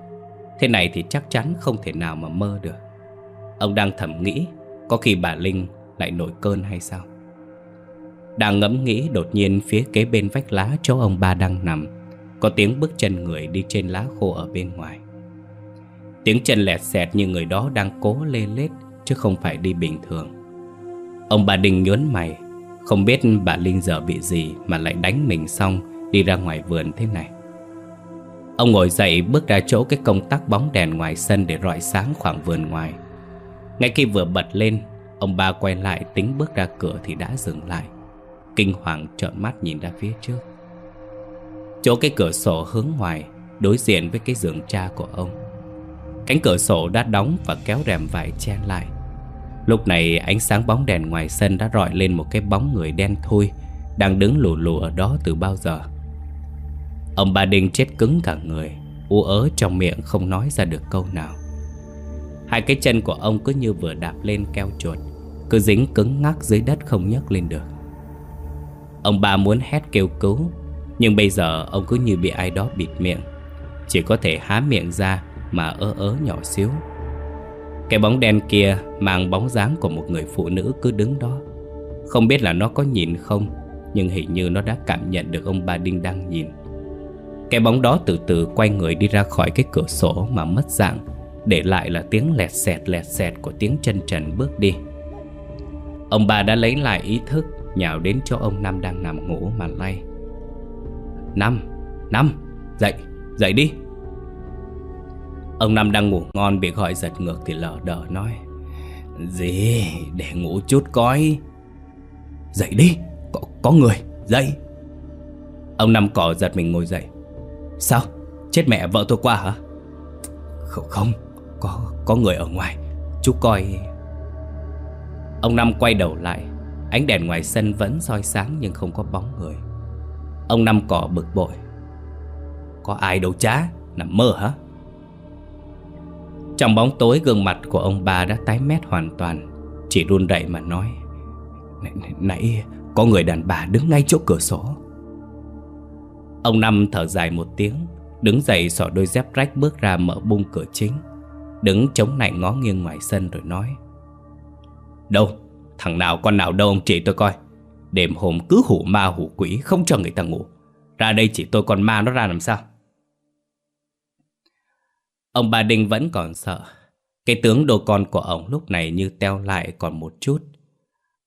Thế này thì chắc chắn không thể nào mà mơ được. Ông đang thầm nghĩ, Có khi bà Linh lại nổi cơn hay sao? Đang ngẫm nghĩ, đột nhiên phía kế bên vách lá chỗ ông ba đang nằm, Có tiếng bước chân người đi trên lá khô ở bên ngoài. Tiếng chân lẹt xẹt như người đó đang cố lê lết, Chứ không phải đi bình thường. Ông bà Đình nhớn mày. Không biết bà Linh giờ bị gì Mà lại đánh mình xong, Đi ra ngoài vườn thế này. Ông ngồi dậy bước ra chỗ cái công tắc bóng đèn ngoài sân Để rọi sáng khoảng vườn ngoài. Ngay khi vừa bật lên, Ông ba quay lại tính bước ra cửa thì đã dừng lại. Kinh hoàng trợn mắt nhìn ra phía trước. Chỗ cái cửa sổ hướng ngoài, Đối diện với cái giường cha của ông. Cánh cửa sổ đã đóng và kéo rèm vải che lại. Lúc này ánh sáng bóng đèn ngoài sân đã rọi lên một cái bóng người đen thui, Đang đứng lù lù ở đó từ bao giờ. Ông Ba Đinh chết cứng cả người U ớ trong miệng không nói ra được câu nào. Hai cái chân của ông cứ như vừa đạp lên keo chuột, Cứ dính cứng ngắc dưới đất không nhấc lên được. Ông ba muốn hét kêu cứu, Nhưng bây giờ ông cứ như bị ai đó bịt miệng. Chỉ có thể há miệng ra Mà ớ ớ nhỏ xíu. Cái bóng đen kia Mang bóng dáng của một người phụ nữ cứ đứng đó. Không biết là nó có nhìn không Nhưng hình như nó đã cảm nhận được ông ba Đinh đang nhìn. Cái bóng đó từ từ quay người đi ra khỏi cái cửa sổ mà mất dạng Để lại là tiếng lẹt xẹt lẹt xẹt của tiếng chân trần bước đi. Ông bà đã lấy lại ý thức Nhào đến chỗ ông Năm đang nằm ngủ mà lay. Năm, Năm, dậy, dậy đi. Ông Năm đang ngủ ngon bị gọi giật ngược thì lờ đờ nói Gì, để ngủ chút coi. Dậy đi, có, có người, dậy. Ông Năm cỏ giật mình ngồi dậy. Sao, chết mẹ vợ tôi qua hả? Không, không, có, có người ở ngoài Chú coi. Ông Năm quay đầu lại Ánh đèn ngoài sân vẫn soi sáng nhưng không có bóng người. Ông Năm cỏ bực bội. Có ai đâu chá Nằm mơ hả? Trong bóng tối gương mặt của ông bà đã tái mét hoàn toàn. Chỉ run rẩy mà nói Nãy có người đàn bà đứng ngay chỗ cửa sổ. Ông Năm thở dài một tiếng, Đứng dậy xỏ đôi dép rách bước ra mở bung cửa chính, Đứng chống nạnh ngó nghiêng ngoài sân rồi nói, Đâu, Thằng nào con nào đâu ông chị tôi coi. Đêm hôm cứ hủ ma hủ quỷ Không cho người ta ngủ. Ra đây chỉ tôi con ma nó ra làm sao? Ông bà Đinh vẫn còn sợ Cái tướng đồ con của ông lúc này như teo lại còn một chút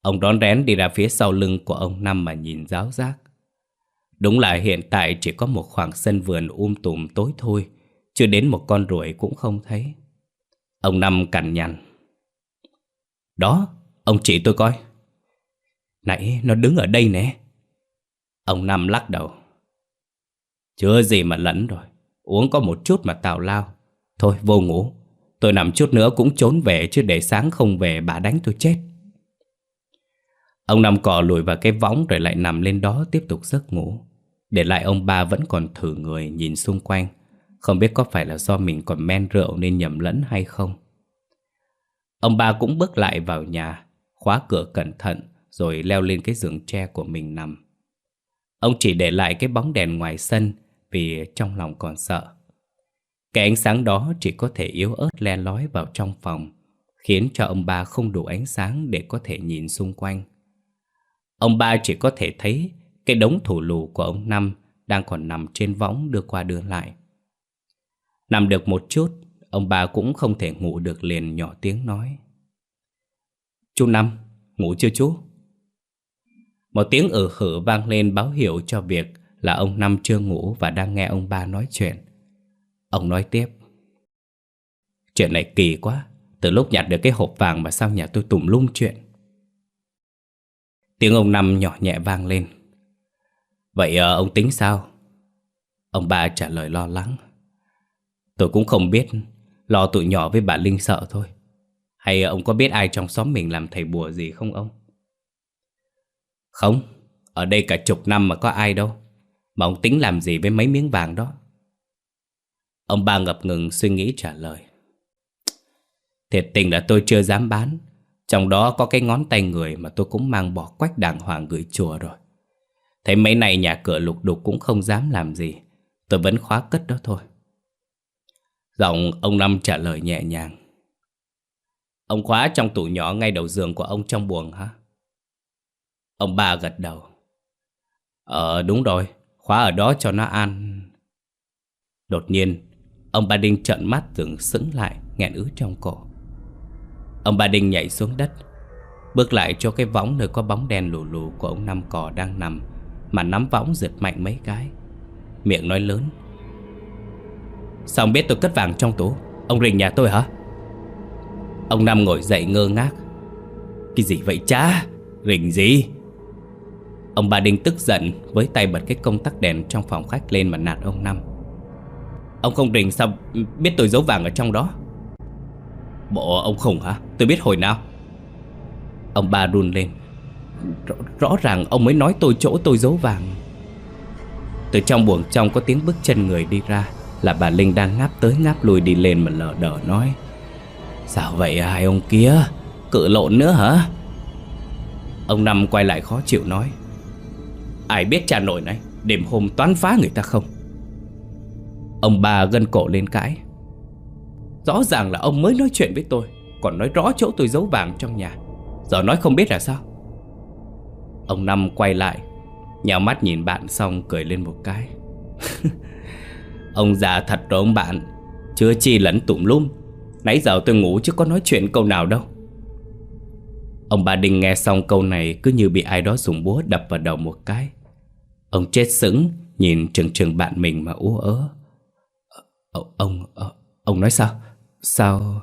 Ông đón rén đi ra phía sau lưng của ông Năm mà nhìn giáo giác Đúng là hiện tại chỉ có một khoảng sân vườn um tùm tối thôi, chưa đến một con ruồi cũng không thấy. Ông Năm cằn nhằn. Đó, ông chỉ tôi coi. Nãy nó đứng ở đây nè. Ông Năm lắc đầu. Chưa gì mà lẫn rồi, uống có một chút mà tào lao. Thôi vô ngủ, tôi nằm chút nữa cũng trốn về chứ để sáng không về bà đánh tôi chết. Ông nằm cò lùi vào cái võng rồi lại nằm lên đó tiếp tục giấc ngủ. Để lại ông ba vẫn còn thử người nhìn xung quanh. Không biết có phải là do mình còn men rượu nên nhầm lẫn hay không. Ông ba cũng bước lại vào nhà Khóa cửa cẩn thận Rồi leo lên cái giường tre của mình nằm. Ông chỉ để lại cái bóng đèn ngoài sân Vì trong lòng còn sợ. Cái ánh sáng đó chỉ có thể yếu ớt le lói vào trong phòng Khiến cho ông ba không đủ ánh sáng để có thể nhìn xung quanh Ông ba chỉ có thể thấy cái đống thủ lù của ông Năm đang còn nằm trên võng đưa qua đưa lại. Nằm được một chút, ông ba cũng không thể ngủ được liền nhỏ tiếng nói. Chú Năm, ngủ chưa chú? Một tiếng ử hử vang lên báo hiệu cho việc là ông Năm chưa ngủ và đang nghe ông ba nói chuyện. Ông nói tiếp. Chuyện này kỳ quá, từ lúc nhặt được cái hộp vàng mà sao nhà tôi tùm lung chuyện. Tiếng ông Năm nhỏ nhẹ vang lên. Vậy à, ông tính sao? Ông ba trả lời lo lắng. Tôi cũng không biết, lo tụi nhỏ với bà Linh sợ thôi. Hay ờ, ông có biết ai trong xóm mình làm thầy bùa gì không ông? Không, ở đây cả chục năm mà có ai đâu. Mà ông tính làm gì với mấy miếng vàng đó? Ông ba ngập ngừng suy nghĩ trả lời. Thiệt tình là tôi chưa dám bán. Trong đó có cái ngón tay người mà tôi cũng mang bỏ quách đàng hoàng gửi chùa rồi. Thấy mấy này nhà cửa lục đục cũng không dám làm gì, Tôi vẫn khóa cất đó thôi Giọng ông Năm trả lời nhẹ nhàng Ông khóa trong tủ nhỏ ngay đầu giường của ông trong buồng hả? Ông ba gật đầu Ờ đúng rồi, Khóa ở đó cho nó an Đột nhiên Ông ba Đinh trợn mắt tưởng sững lại, nghẹn ứ trong cổ. Ông ba Đinh nhảy xuống đất, Bước lại cho cái võng nơi có bóng đen lù lù của ông Năm Cò đang nằm, mà nắm võng giật mạnh mấy cái. Miệng nói lớn, Sao ông biết tôi cất vàng trong tủ? Ông rình nhà tôi hả? Ông Năm ngồi dậy ngơ ngác, Cái gì vậy cha Rình gì? Ông bà Đinh tức giận Với tay bật cái công tắc đèn trong phòng khách lên mà nạt ông Năm. Ông không rình sao biết tôi giấu vàng ở trong đó? Bộ ông khùng hả? Tôi biết hồi nào. Ông ba run lên. Rõ, rõ ràng ông mới nói tôi chỗ tôi giấu vàng. Từ trong buồng trong có tiếng bước chân người đi ra Là bà Linh đang ngáp tới ngáp lui đi lên mà lờ đờ nói Sao vậy à, hai ông kia? Cự lộn nữa hả? Ông Năm quay lại khó chịu nói Ai biết cha nội này Đêm hôm toán phá người ta không? Ông bà gân cổ lên cãi. Rõ ràng là ông mới nói chuyện với tôi, Còn nói rõ chỗ tôi giấu vàng trong nhà. Giờ nói không biết là sao. Ông Năm quay lại Nhào mắt nhìn bạn xong cười lên một cái. [laughs] Ông già thật rồi ông bạn, Chưa chi lẫn tụm lum. Nãy giờ tôi ngủ chứ có nói chuyện câu nào đâu. Ông bà Đinh nghe xong câu này Cứ như bị ai đó dùng búa đập vào đầu một cái. Ông chết sững, Nhìn trừng trừng bạn mình mà ú ớ. Ờ, ông, ông, ông nói sao? Sao?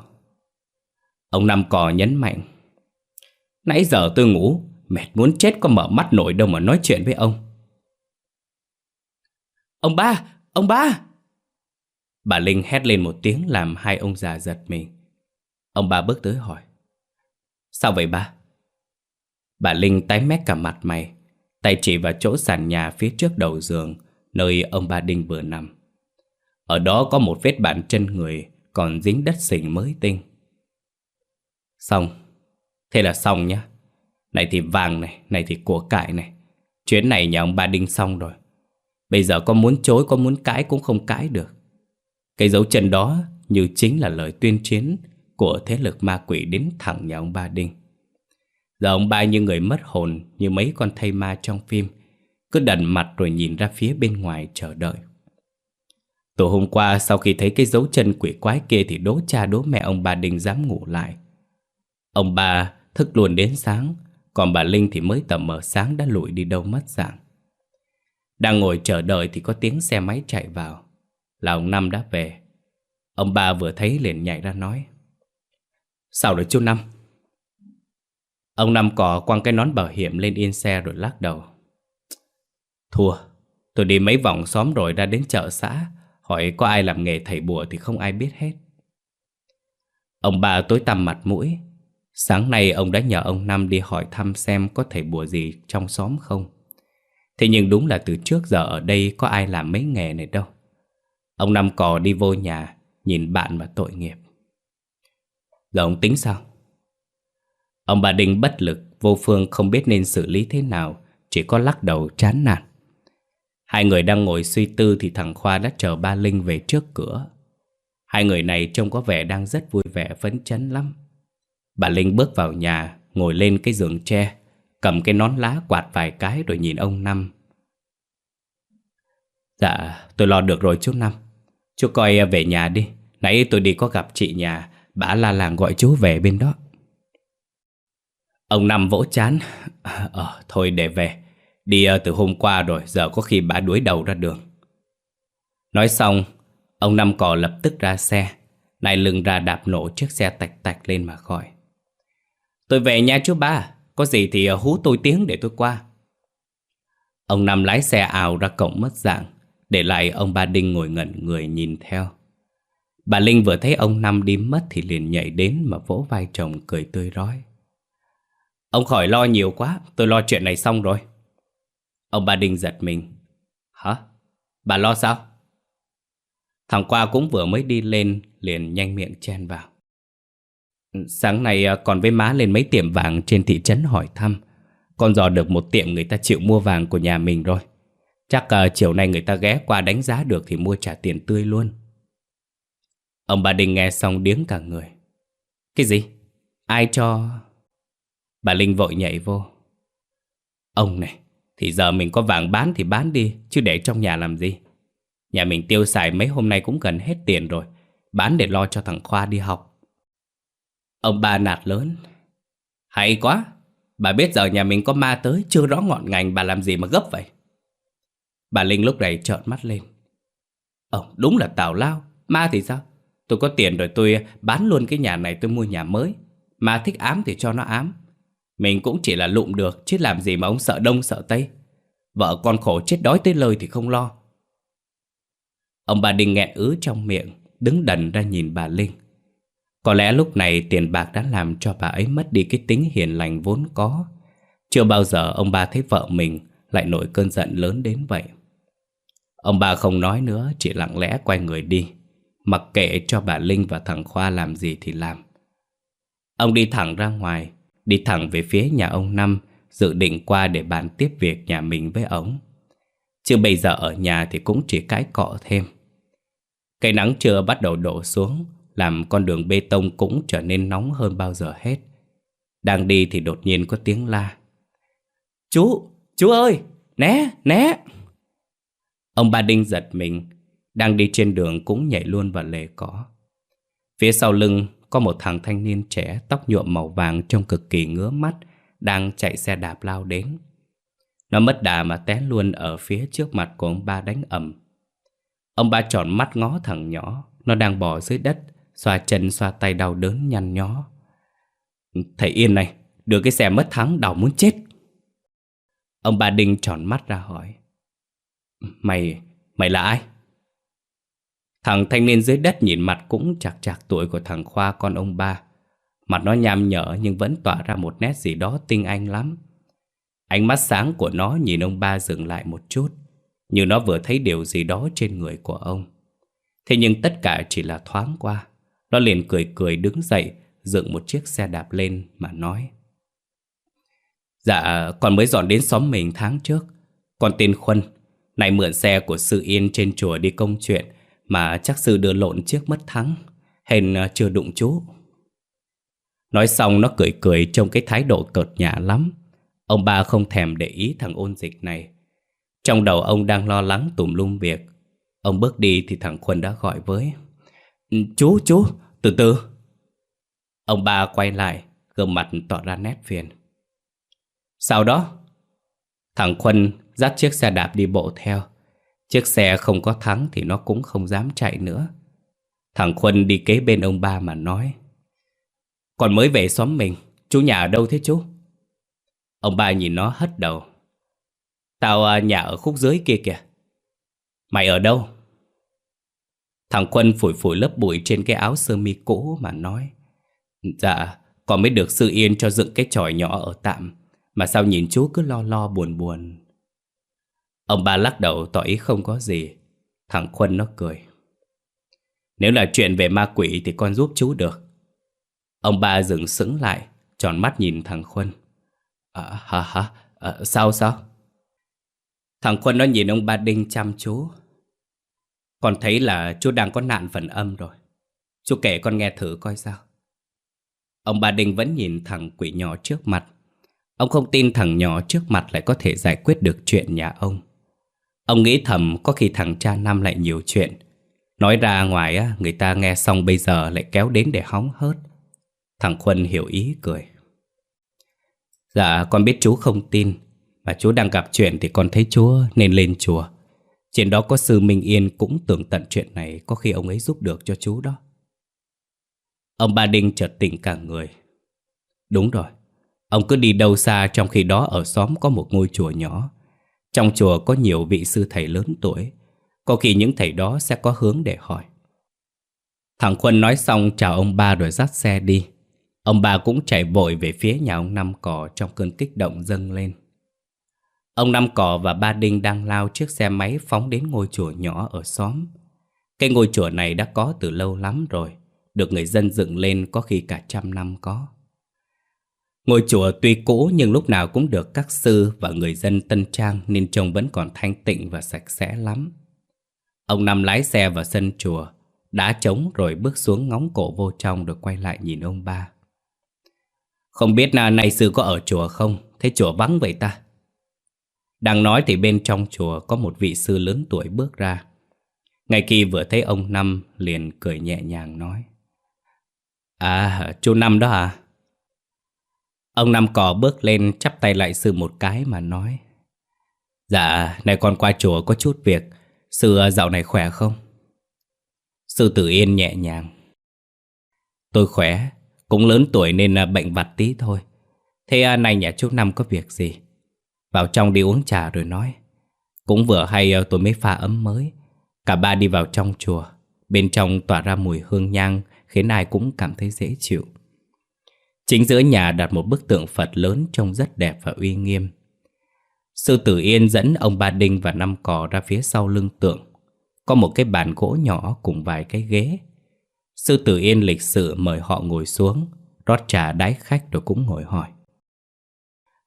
Ông Năm cò nhấn mạnh Nãy giờ tôi ngủ Mệt muốn chết có mở mắt nổi đâu mà nói chuyện với ông Ông ba! Ông ba! Bà Linh hét lên một tiếng làm hai ông già giật mình Ông ba bước tới hỏi Sao vậy ba? Bà Linh tái mét cả mặt mày Tay chỉ vào chỗ sàn nhà phía trước đầu giường Nơi ông ba Đinh vừa nằm ở đó có một vết bàn chân người Còn dính đất sình mới tinh. Xong Thế là xong nhá. Này thì vàng này, này thì của cải này. Chuyến này nhà ông ba Đinh xong rồi. Bây giờ có muốn chối, có muốn cãi cũng không cãi được. Cái dấu chân đó như chính là lời tuyên chiến Của thế lực ma quỷ đến thẳng nhà ông ba Đinh. Giờ ông ba như người mất hồn Như mấy con thây ma trong phim Cứ đần mặt rồi nhìn ra phía bên ngoài chờ đợi. Tối hôm qua, sau khi thấy cái dấu chân quỷ quái kia Thì đố cha đố mẹ ông bà Đình dám ngủ lại. Ông bà thức luôn đến sáng, còn bà Linh thì mới tầm mở sáng đã lụi đi đâu mất dạng. Đang ngồi chờ đợi thì có tiếng xe máy chạy vào. Là ông Năm đã về. Ông bà vừa thấy liền nhảy ra nói, Sao rồi chú Năm? Ông Năm cỏ quăng cái nón bảo hiểm lên yên xe rồi lắc đầu, Thua, Tôi đi mấy vòng xóm rồi ra đến chợ xã Hỏi có ai làm nghề thầy bùa thì không ai biết hết. Ông bà tối tăm mặt mũi. Sáng nay ông đã nhờ ông Năm đi hỏi thăm xem có thầy bùa gì trong xóm không. Thế nhưng đúng là từ trước giờ ở đây có ai làm mấy nghề này đâu. Ông Năm cò đi vô nhà, Nhìn bạn mà tội nghiệp. Giờ ông tính sao? Ông bà Đinh bất lực, Vô phương không biết nên xử lý thế nào, Chỉ có lắc đầu chán nản. Hai người đang ngồi suy tư Thì thằng Khoa đã chờ ba Linh về trước cửa. Hai người này trông có vẻ đang rất vui vẻ, phấn chấn lắm. Bà Linh bước vào nhà, Ngồi lên cái giường tre, Cầm cái nón lá quạt vài cái rồi nhìn ông Năm. Dạ tôi lo được rồi chú Năm. Chú coi về nhà đi. Nãy tôi đi có gặp chị nhà, Bà la làng gọi chú về bên đó. Ông Năm vỗ chán. Ờ thôi để về. Đi ờ, từ hôm qua rồi, Giờ có khi bà đuổi đầu ra đường. Nói xong, Ông Năm cò lập tức ra xe Này lưng ra đạp nổ chiếc xe tạch tạch lên mà khỏi Tôi về nha chú ba, Có gì thì ờ, hú tôi tiếng để tôi qua. Ông Năm lái xe ảo ra cổng mất dạng, Để lại ông ba Đinh ngồi ngẩn người nhìn theo. Bà Linh vừa thấy ông Năm đi mất Thì liền nhảy đến mà vỗ vai chồng cười tươi rói. Ông khỏi lo nhiều quá, Tôi lo chuyện này xong rồi. Ông ba Đinh giật mình. Hả? Bà lo sao? Thằng qua cũng vừa mới đi lên Liền nhanh miệng chen vào. Sáng nay à, còn với má lên mấy tiệm vàng trên thị trấn hỏi thăm. Con dò được một tiệm người ta chịu mua vàng của nhà mình rồi. Chắc uh, chiều nay người ta ghé qua đánh giá được thì mua trả tiền tươi luôn. Ông bà Đình nghe xong điếng cả người. Cái gì? Ai cho... Bà Linh vội nhảy vô. Ông này thì giờ mình có vàng bán thì bán đi, Chứ để trong nhà làm gì? Nhà mình tiêu xài mấy hôm nay cũng gần hết tiền rồi, Bán để lo cho thằng Khoa đi học. Ông bà nạt lớn. Hay quá, Bà biết giờ nhà mình có ma tới, Chưa rõ ngọn ngành bà làm gì mà gấp vậy? Bà Linh lúc này trợn mắt lên. Ông, đúng là tào lao, Ma thì sao? Tôi có tiền rồi tôi bán luôn cái nhà này, tôi mua nhà mới. Ma thích ám thì cho nó ám. Mình cũng chỉ là lụm được, Chứ làm gì mà ông sợ đông sợ tây. Vợ con khổ chết đói tới lời thì không lo. Ông bà Đinh nghẹn ứ trong miệng, Đứng đần ra nhìn bà Linh. Có lẽ lúc này tiền bạc đã làm cho bà ấy mất đi cái tính hiền lành vốn có. Chưa bao giờ ông bà thấy vợ mình Lại nổi cơn giận lớn đến vậy. Ông bà không nói nữa, Chỉ lặng lẽ quay người đi. Mặc kệ cho bà Linh và thằng Khoa làm gì thì làm. Ông đi thẳng ra ngoài Đi thẳng về phía nhà ông Năm Dự định qua để bàn tiếp việc nhà mình với ông. Chứ bây giờ ở nhà thì cũng chỉ cãi cọ thêm. Cây nắng trưa bắt đầu đổ xuống Làm con đường bê tông cũng trở nên nóng hơn bao giờ hết. Đang đi thì đột nhiên có tiếng la. Chú, chú ơi, né, né. Ông ba Đinh giật mình Đang đi trên đường cũng nhảy luôn vào lề cỏ. Phía sau lưng có một thằng thanh niên trẻ Tóc nhuộm màu vàng trông cực kỳ ngứa mắt Đang chạy xe đạp lao đến nó mất đà mà té luôn ở phía trước mặt của ông ba đánh ầm. Ông ba tròn mắt ngó thằng nhỏ, nó đang bò dưới đất, xoa chân xoa tay đau đớn nhăn nhó. Thầy Yên này, đưa cái xe mất thắng đau muốn chết. Ông ba Đinh tròn mắt ra hỏi. Mày, mày là ai? Thằng thanh niên dưới đất nhìn mặt cũng chạc chạc tuổi của thằng Khoa, con ông ba. Mặt nó nham nhở nhưng vẫn tỏa ra một nét gì đó tinh anh lắm. Ánh mắt sáng của nó nhìn ông ba dừng lại một chút, Như nó vừa thấy điều gì đó trên người của ông. Thế nhưng tất cả chỉ là thoáng qua. Nó liền cười cười đứng dậy, Dựng một chiếc xe đạp lên mà nói. Dạ con mới dọn đến xóm mình tháng trước. Con tên Khuân. Này mượn xe của sư Yên trên chùa đi công chuyện. Mà chắc sư đưa lộn chiếc mất thắng Hèn à, chưa đụng chú. Nói xong nó cười cười trong cái thái độ cợt nhả lắm. Ông ba không thèm để ý thằng ôn dịch này. Trong đầu ông đang lo lắng tùm lum việc. Ông bước đi thì thằng Khuân đã gọi với ừ, Chú, chú, từ từ. Ông ba quay lại Gương mặt tỏ ra nét phiền. Sao đó? Thằng Khuân dắt chiếc xe đạp đi bộ theo. Chiếc xe không có thắng thì nó cũng không dám chạy nữa. Thằng Khuân đi kế bên ông ba mà nói. Còn mới về xóm mình, chú nhà ở đâu thế chú? Ông ba nhìn nó hất đầu. Tao à, nhà ở khúc dưới kia kìa. Mày ở đâu? Thằng Quân phủi phủi lớp bụi trên cái áo sơ mi cũ mà nói. Dạ, còn mới được sư yên cho dựng cái tròi nhỏ ở tạm. Mà sao nhìn chú cứ lo lo buồn buồn. Ông ba lắc đầu tỏ ý không có gì. Thằng Quân nó cười. Nếu là chuyện về ma quỷ thì con giúp chú được. Ông ba dừng sững lại, tròn mắt nhìn thằng Khuân. À, hả hả, à, sao sao? Thằng Khuân nó nhìn ông ba Đinh chăm chú. Con thấy là chú đang có nạn phần âm rồi. Chú kể con nghe thử coi sao. Ông ba Đinh vẫn nhìn thằng quỷ nhỏ trước mặt. Ông không tin thằng nhỏ trước mặt lại có thể giải quyết được chuyện nhà ông. Ông nghĩ thầm có khi thằng cha Nam lại nhiều chuyện. Nói ra ngoài á, người ta nghe xong bây giờ lại kéo đến để hóng hớt. Thằng Khuân hiểu ý cười. Dạ con biết chú không tin Mà chú đang gặp chuyện thì con thấy chúa nên lên chùa Trên đó có sư Minh Yên cũng tưởng tận chuyện này Có khi ông ấy giúp được cho chú đó Ông Ba Đinh chợt tỉnh cả người Đúng rồi Ông cứ đi đâu xa trong khi đó ở xóm có một ngôi chùa nhỏ trong chùa có nhiều vị sư thầy lớn tuổi Có khi những thầy đó sẽ có hướng để hỏi Thằng Quân nói xong chào ông ba rồi dắt xe đi Ông ba cũng chạy vội về phía nhà ông Năm Cỏ trong cơn kích động dâng lên. Ông Năm Cỏ và ba Đinh đang lao chiếc xe máy phóng đến ngôi chùa nhỏ ở xóm. Cái ngôi chùa này đã có từ lâu lắm rồi, được người dân dựng lên có khi cả trăm năm có. Ngôi chùa tuy cũ nhưng lúc nào cũng được các sư và người dân tân trang nên trông vẫn còn thanh tịnh và sạch sẽ lắm. Ông Năm lái xe vào sân chùa, đã trống rồi bước xuống ngóng cổ vô trong rồi quay lại nhìn ông ba. Không biết là nay sư có ở chùa không? Thế chùa vắng vậy ta? Đang nói thì bên trong chùa Có một vị sư lớn tuổi bước ra. Ngay khi vừa thấy ông Năm Liền cười nhẹ nhàng nói. À chú Năm đó à? Ông Năm cò bước lên chắp tay lại sư một cái mà nói Dạ, này con qua chùa có chút việc Sư ờ, dạo này khỏe không? Sư Tử Yên nhẹ nhàng Tôi khỏe cũng lớn tuổi nên ờ, bệnh vặt tí thôi. Thế ờ, này nhà chú Năm có việc gì? Vào trong đi uống trà rồi nói Cũng vừa hay tôi mới pha ấm mới. Cả ba đi vào trong chùa Bên trong tỏa ra mùi hương nhang Khiến ai cũng cảm thấy dễ chịu. Chính giữa nhà đặt một bức tượng Phật lớn Trông rất đẹp và uy nghiêm Sư Tử Yên dẫn ông Ba Đinh và Năm Cò ra phía sau lưng tượng Có một cái bàn gỗ nhỏ cùng vài cái ghế Sư tử Yên lịch sự mời họ ngồi xuống, rót trà đái khách rồi cũng ngồi hỏi.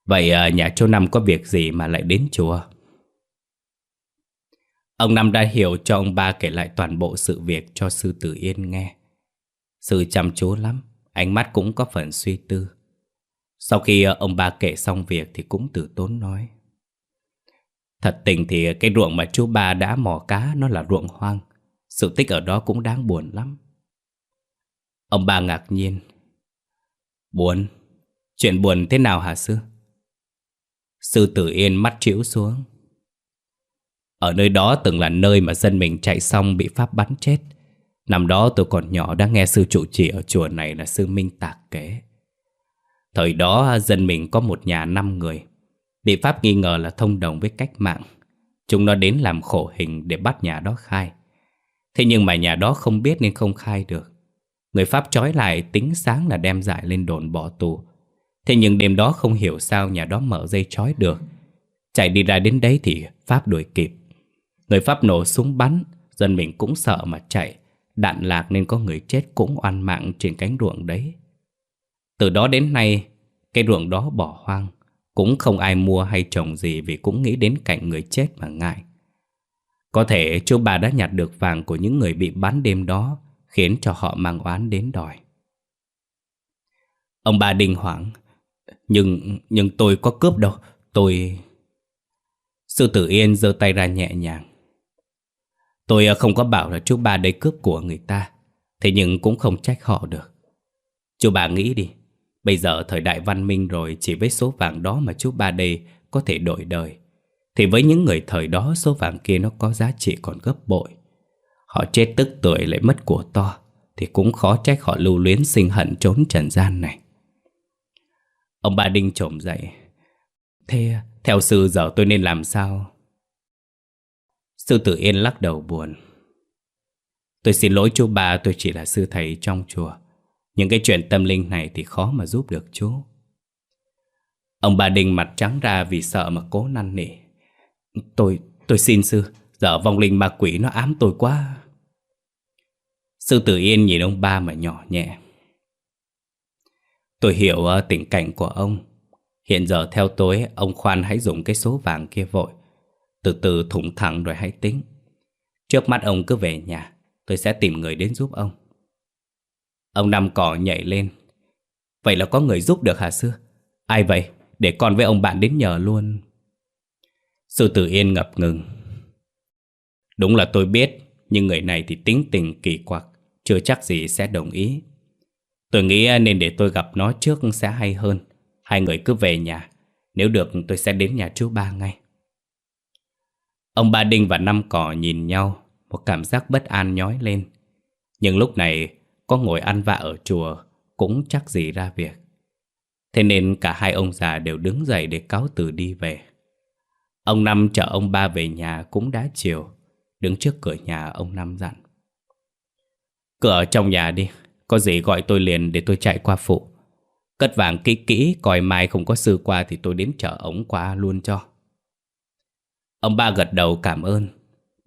Vậy à, nhà châu Năm có việc gì mà lại đến chùa? Ông Năm đã hiểu cho ông ba kể lại toàn bộ sự việc cho sư tử Yên nghe. Sư chăm chú lắm, ánh mắt cũng có phần suy tư. Sau khi ờ, ông ba kể xong việc thì cũng từ tốn nói. Thật tình thì cái ruộng mà chú ba đã mò cá nó là ruộng hoang. Sự tích ở đó cũng đáng buồn lắm. Ông ba ngạc nhiên. Buồn? Chuyện buồn thế nào hả sư? Sư tử yên mắt chịu xuống. Ở nơi đó từng là nơi mà dân mình chạy xong bị Pháp bắn chết. Năm đó tôi còn nhỏ đã nghe sư trụ trì ở chùa này là sư Minh Tạc kể. Thời đó dân mình có một nhà năm người. Bị Pháp nghi ngờ là thông đồng với cách mạng. Chúng nó đến làm khổ hình để bắt nhà đó khai. Thế nhưng mà nhà đó không biết nên không khai được. Người Pháp trói lại tính sáng là đem giải lên đồn bỏ tù Thế nhưng đêm đó không hiểu sao nhà đó mở dây trói được Chạy đi ra đến đấy thì Pháp đuổi kịp Người Pháp nổ súng bắn, Dân mình cũng sợ mà chạy Đạn lạc nên có người chết cũng oan mạng trên cánh ruộng đấy Từ đó đến nay Cái ruộng đó bỏ hoang Cũng không ai mua hay trồng gì Vì cũng nghĩ đến cảnh người chết mà ngại Có thể chú bà đã nhặt được vàng của những người bị bắn đêm đó khiến cho họ mang oán đến đòi. Ông bà đình hoảng, nhưng nhưng tôi có cướp đâu, tôi... Sư tử Yên giơ tay ra nhẹ nhàng. Tôi ờ, không có bảo là chú bà đây cướp của người ta, thế nhưng cũng không trách họ được. Chú bà nghĩ đi, bây giờ thời đại văn minh rồi chỉ với số vàng đó mà chú bà đây có thể đổi đời Thì với những người thời đó số vàng kia nó có giá trị còn gấp bội Họ chết tức tuổi lại mất của to Thì cũng khó trách họ lưu luyến sinh hận trốn trần gian này Ông bà Đinh trộm dậy Thế theo sư giờ tôi nên làm sao? Sư tử yên lắc đầu buồn. Tôi xin lỗi chú bà tôi chỉ là sư thầy trong chùa. Những cái chuyện tâm linh này thì khó mà giúp được chú. Ông bà Đình mặt trắng ra vì sợ mà cố năn nỉ. Tôi, tôi xin sư Giờ vong linh ma quỷ nó ám tôi quá. Sư tử yên nhìn ông ba mà nhỏ nhẹ. Tôi hiểu ờ, tình cảnh của ông. Hiện giờ theo tôi Ông khoan hãy dùng cái số vàng kia vội. Từ từ thủng thẳng rồi hãy tính. Trước mắt ông cứ về nhà, Tôi sẽ tìm người đến giúp ông. Ông nằm cỏ nhảy lên. Vậy là có người giúp được hả sư? Ai vậy? Để con với ông bạn đến nhờ luôn. Sư tử yên ngập ngừng. Đúng là tôi biết, Nhưng người này thì tính tình kỳ quặc, Chưa chắc gì sẽ đồng ý. Tôi nghĩ nên để tôi gặp nó trước sẽ hay hơn. Hai người cứ về nhà, Nếu được tôi sẽ đến nhà chú ba ngay. Ông Ba Đinh và Năm Cỏ nhìn nhau, Một cảm giác bất an nhói lên. Nhưng lúc này, Có ngồi ăn vạ ở chùa Cũng chắc gì ra việc. Thế nên cả hai ông già đều đứng dậy để cáo từ đi về. Ông Năm chở ông ba về nhà cũng đã chiều, Đứng trước cửa nhà ông Năm dặn. Cửa trong nhà đi, Có gì gọi tôi liền để tôi chạy qua phụ. Cất vàng kỹ kỹ, Coi mai không có sư qua Thì tôi đến chở ống qua luôn cho. Ông ba gật đầu cảm ơn.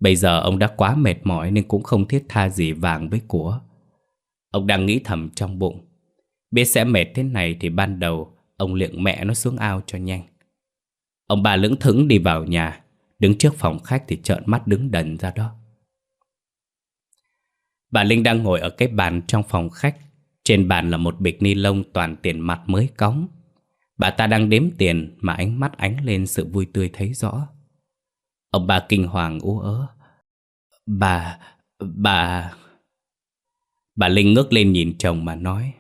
Bây giờ ông đã quá mệt mỏi Nên cũng không thiết tha gì vàng với của. Ông đang nghĩ thầm trong bụng. Biết sẽ mệt thế này Thì ban đầu, Ông liệng mẹ nó xuống ao cho nhanh. Ông ba lững thững đi vào nhà, Đứng trước phòng khách thì trợn mắt đứng đần ra đó. Bà Linh đang ngồi ở cái bàn trong phòng khách. Trên bàn là một bịch ni lông toàn tiền mặt mới cóng Bà ta đang đếm tiền mà ánh mắt ánh lên sự vui tươi thấy rõ. Ông bà kinh hoàng ú ớ. Bà... bà... Bà Linh ngước lên nhìn chồng mà nói.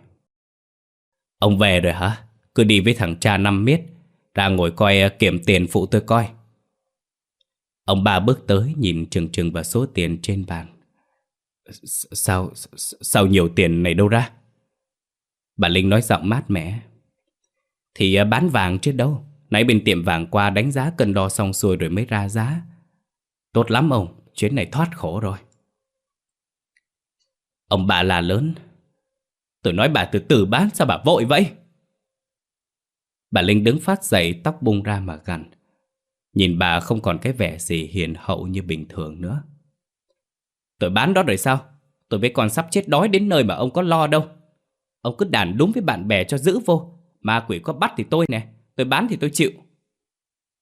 Ông về rồi hả? Cứ đi với thằng cha năm miết Ra ngồi coi ờ, kiểm tiền phụ tôi coi. Ông ba bước tới nhìn chừng chừng vào số tiền trên bàn. Sao, sao nhiều tiền này đâu ra? Bà Linh nói giọng mát mẻ. Thì ờ, bán vàng chứ đâu? Nãy bên tiệm vàng qua đánh giá cân đo xong xuôi rồi mới ra giá. Tốt lắm ông, chuyến này thoát khổ rồi. Ông bà là lớn. Tôi nói bà từ từ bán sao bà vội vậy? Bà Linh đứng phát dậy tóc bung ra mà gằn. Nhìn bà không còn cái vẻ gì hiền hậu như bình thường nữa. Tôi bán đó rồi sao? Tôi với con sắp chết đói đến nơi mà ông có lo đâu. Ông cứ đàn đúng với bạn bè cho giữ vô. Ma quỷ có bắt thì tôi nè. Tôi bán thì tôi chịu.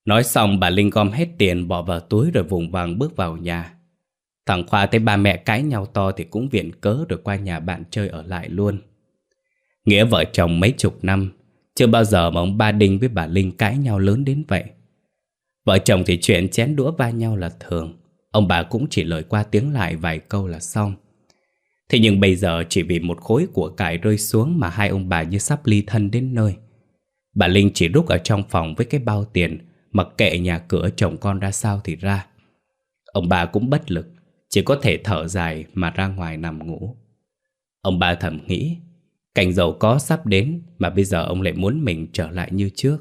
Nói xong, bà Linh gom hết tiền, bỏ vào túi rồi vùng vàng bước vào nhà. Thằng Khoa thấy ba mẹ cãi nhau to thì cũng viện cớ rồi qua nhà bạn chơi ở lại luôn. Nghĩa vợ chồng mấy chục năm, chưa bao giờ mà ông ba Đinh với bà Linh cãi nhau lớn đến vậy. Vợ chồng thì chuyện chén đũa va nhau là thường, Ông bà cũng chỉ lời qua tiếng lại vài câu là xong. Thế nhưng bây giờ chỉ vì một khối của cải rơi xuống Mà hai ông bà như sắp ly thân đến nơi. Bà Linh chỉ rút ở trong phòng với cái bao tiền Mặc kệ nhà cửa chồng con ra sao thì ra Ông bà cũng bất lực Chỉ có thể thở dài mà ra ngoài nằm ngủ Ông bà thầm nghĩ Cảnh giàu có sắp đến mà bây giờ ông lại muốn mình trở lại như trước.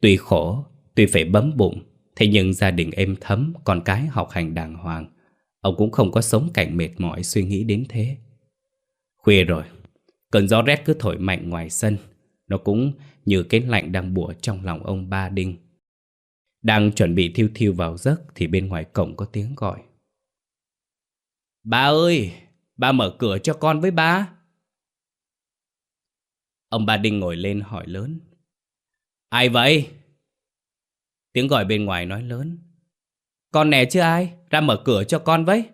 Tuy khổ, tuy phải bấm bụng, thế nhưng gia đình êm thấm, con cái học hành đàng hoàng. Ông cũng không có sống cảnh mệt mỏi suy nghĩ đến thế. Khuya rồi, cơn gió rét cứ thổi mạnh ngoài sân. Nó cũng như cái lạnh đang bủa trong lòng ông Ba Đinh. Đang chuẩn bị thiêu thiêu vào giấc thì bên ngoài cổng có tiếng gọi. Ba ơi, ba mở cửa cho con với ba. Ông Ba Đinh ngồi lên hỏi lớn. Ai vậy? Tiếng gọi bên ngoài nói lớn. Con nè chứ ai? Ra mở cửa cho con với.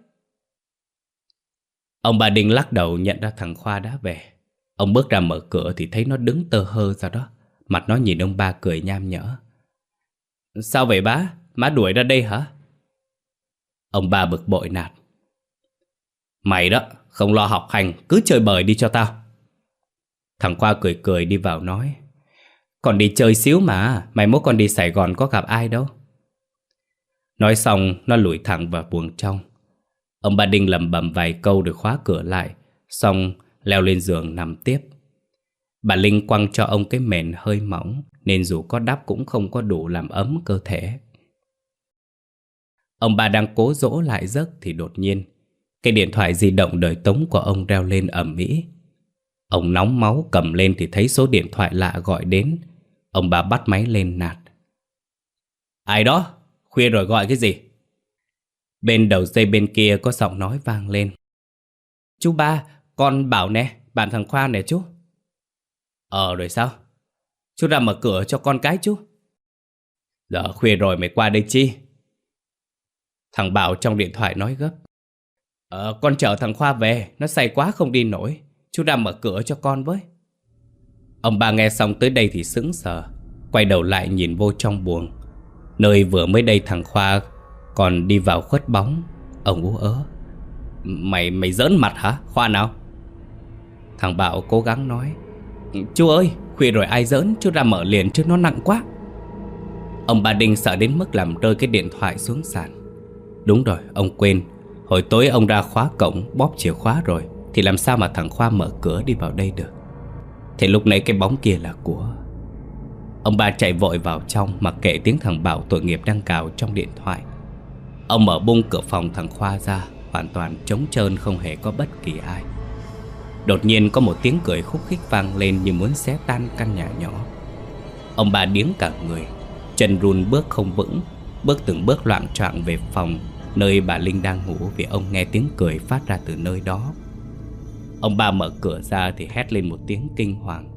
Ông Ba Đinh lắc đầu nhận ra thằng Khoa đã về. Ông bước ra mở cửa thì thấy nó đứng tơ hơ ra đó. Mặt nó nhìn ông ba cười nham nhở. Sao vậy bá? Má đuổi ra đây hả? Ông ba bực bội nạt. Mày đó, không lo học hành, cứ chơi bời đi cho tao. Thằng Khoa cười cười đi vào nói Còn đi chơi xíu mà Mày mốt còn đi Sài Gòn có gặp ai đâu Nói xong nó lùi thẳng vào buồng trong Ông ba Đinh lầm bầm vài câu rồi khóa cửa lại Xong leo lên giường nằm tiếp Bà Linh quăng cho ông cái mền hơi mỏng Nên dù có đắp cũng không có đủ làm ấm cơ thể. Ông bà đang cố dỗ lại giấc thì đột nhiên Cái điện thoại di động đời tống của ông reo lên ầm mỹ Ông nóng máu cầm lên thì thấy số điện thoại lạ gọi đến. Ông bà bắt máy lên nạt. Ai đó? Khuya rồi gọi cái gì? Bên đầu dây bên kia có giọng nói vang lên. Chú ba, con bảo nè, bạn thằng Khoa nè chú. Ờ rồi sao? Chú ra mở cửa cho con cái chú. Giờ khuya rồi mày qua đây chi? Thằng Bảo trong điện thoại nói gấp. Ờ con chở thằng Khoa về, Nó say quá không đi nổi. Chú ra mở cửa cho con với. Ông bà nghe xong tới đây thì sững sờ, Quay đầu lại nhìn vô trong buồng. Nơi vừa mới đây thằng Khoa Còn đi vào khuất bóng. Ông ú ớ Mày mày giỡn mặt hả, Khoa nào? Thằng Bảo cố gắng nói Chú ơi, khuya rồi ai giỡn, Chú ra mở liền chứ nó nặng quá. Ông bà Đinh sợ đến mức làm rơi cái điện thoại xuống sàn. Đúng rồi, ông quên. Hồi tối ông ra khóa cổng, bóp chìa khóa rồi, Thì làm sao mà thằng Khoa mở cửa đi vào đây được? Thì lúc nãy cái bóng kia là của Ông ba chạy vội vào trong Mặc kệ tiếng thằng Bảo tội nghiệp đang cào trong điện thoại. Ông mở bung cửa phòng thằng Khoa ra, Hoàn toàn trống trơn, không hề có bất kỳ ai. Đột nhiên có một tiếng cười khúc khích vang lên Như muốn xé tan căn nhà nhỏ. Ông bà điếng cả người, Chân run bước không vững, Bước từng bước loạn choạng về phòng, Nơi bà Linh đang ngủ Vì ông nghe tiếng cười phát ra từ nơi đó. Ông bà mở cửa ra thì hét lên một tiếng kinh hoàng.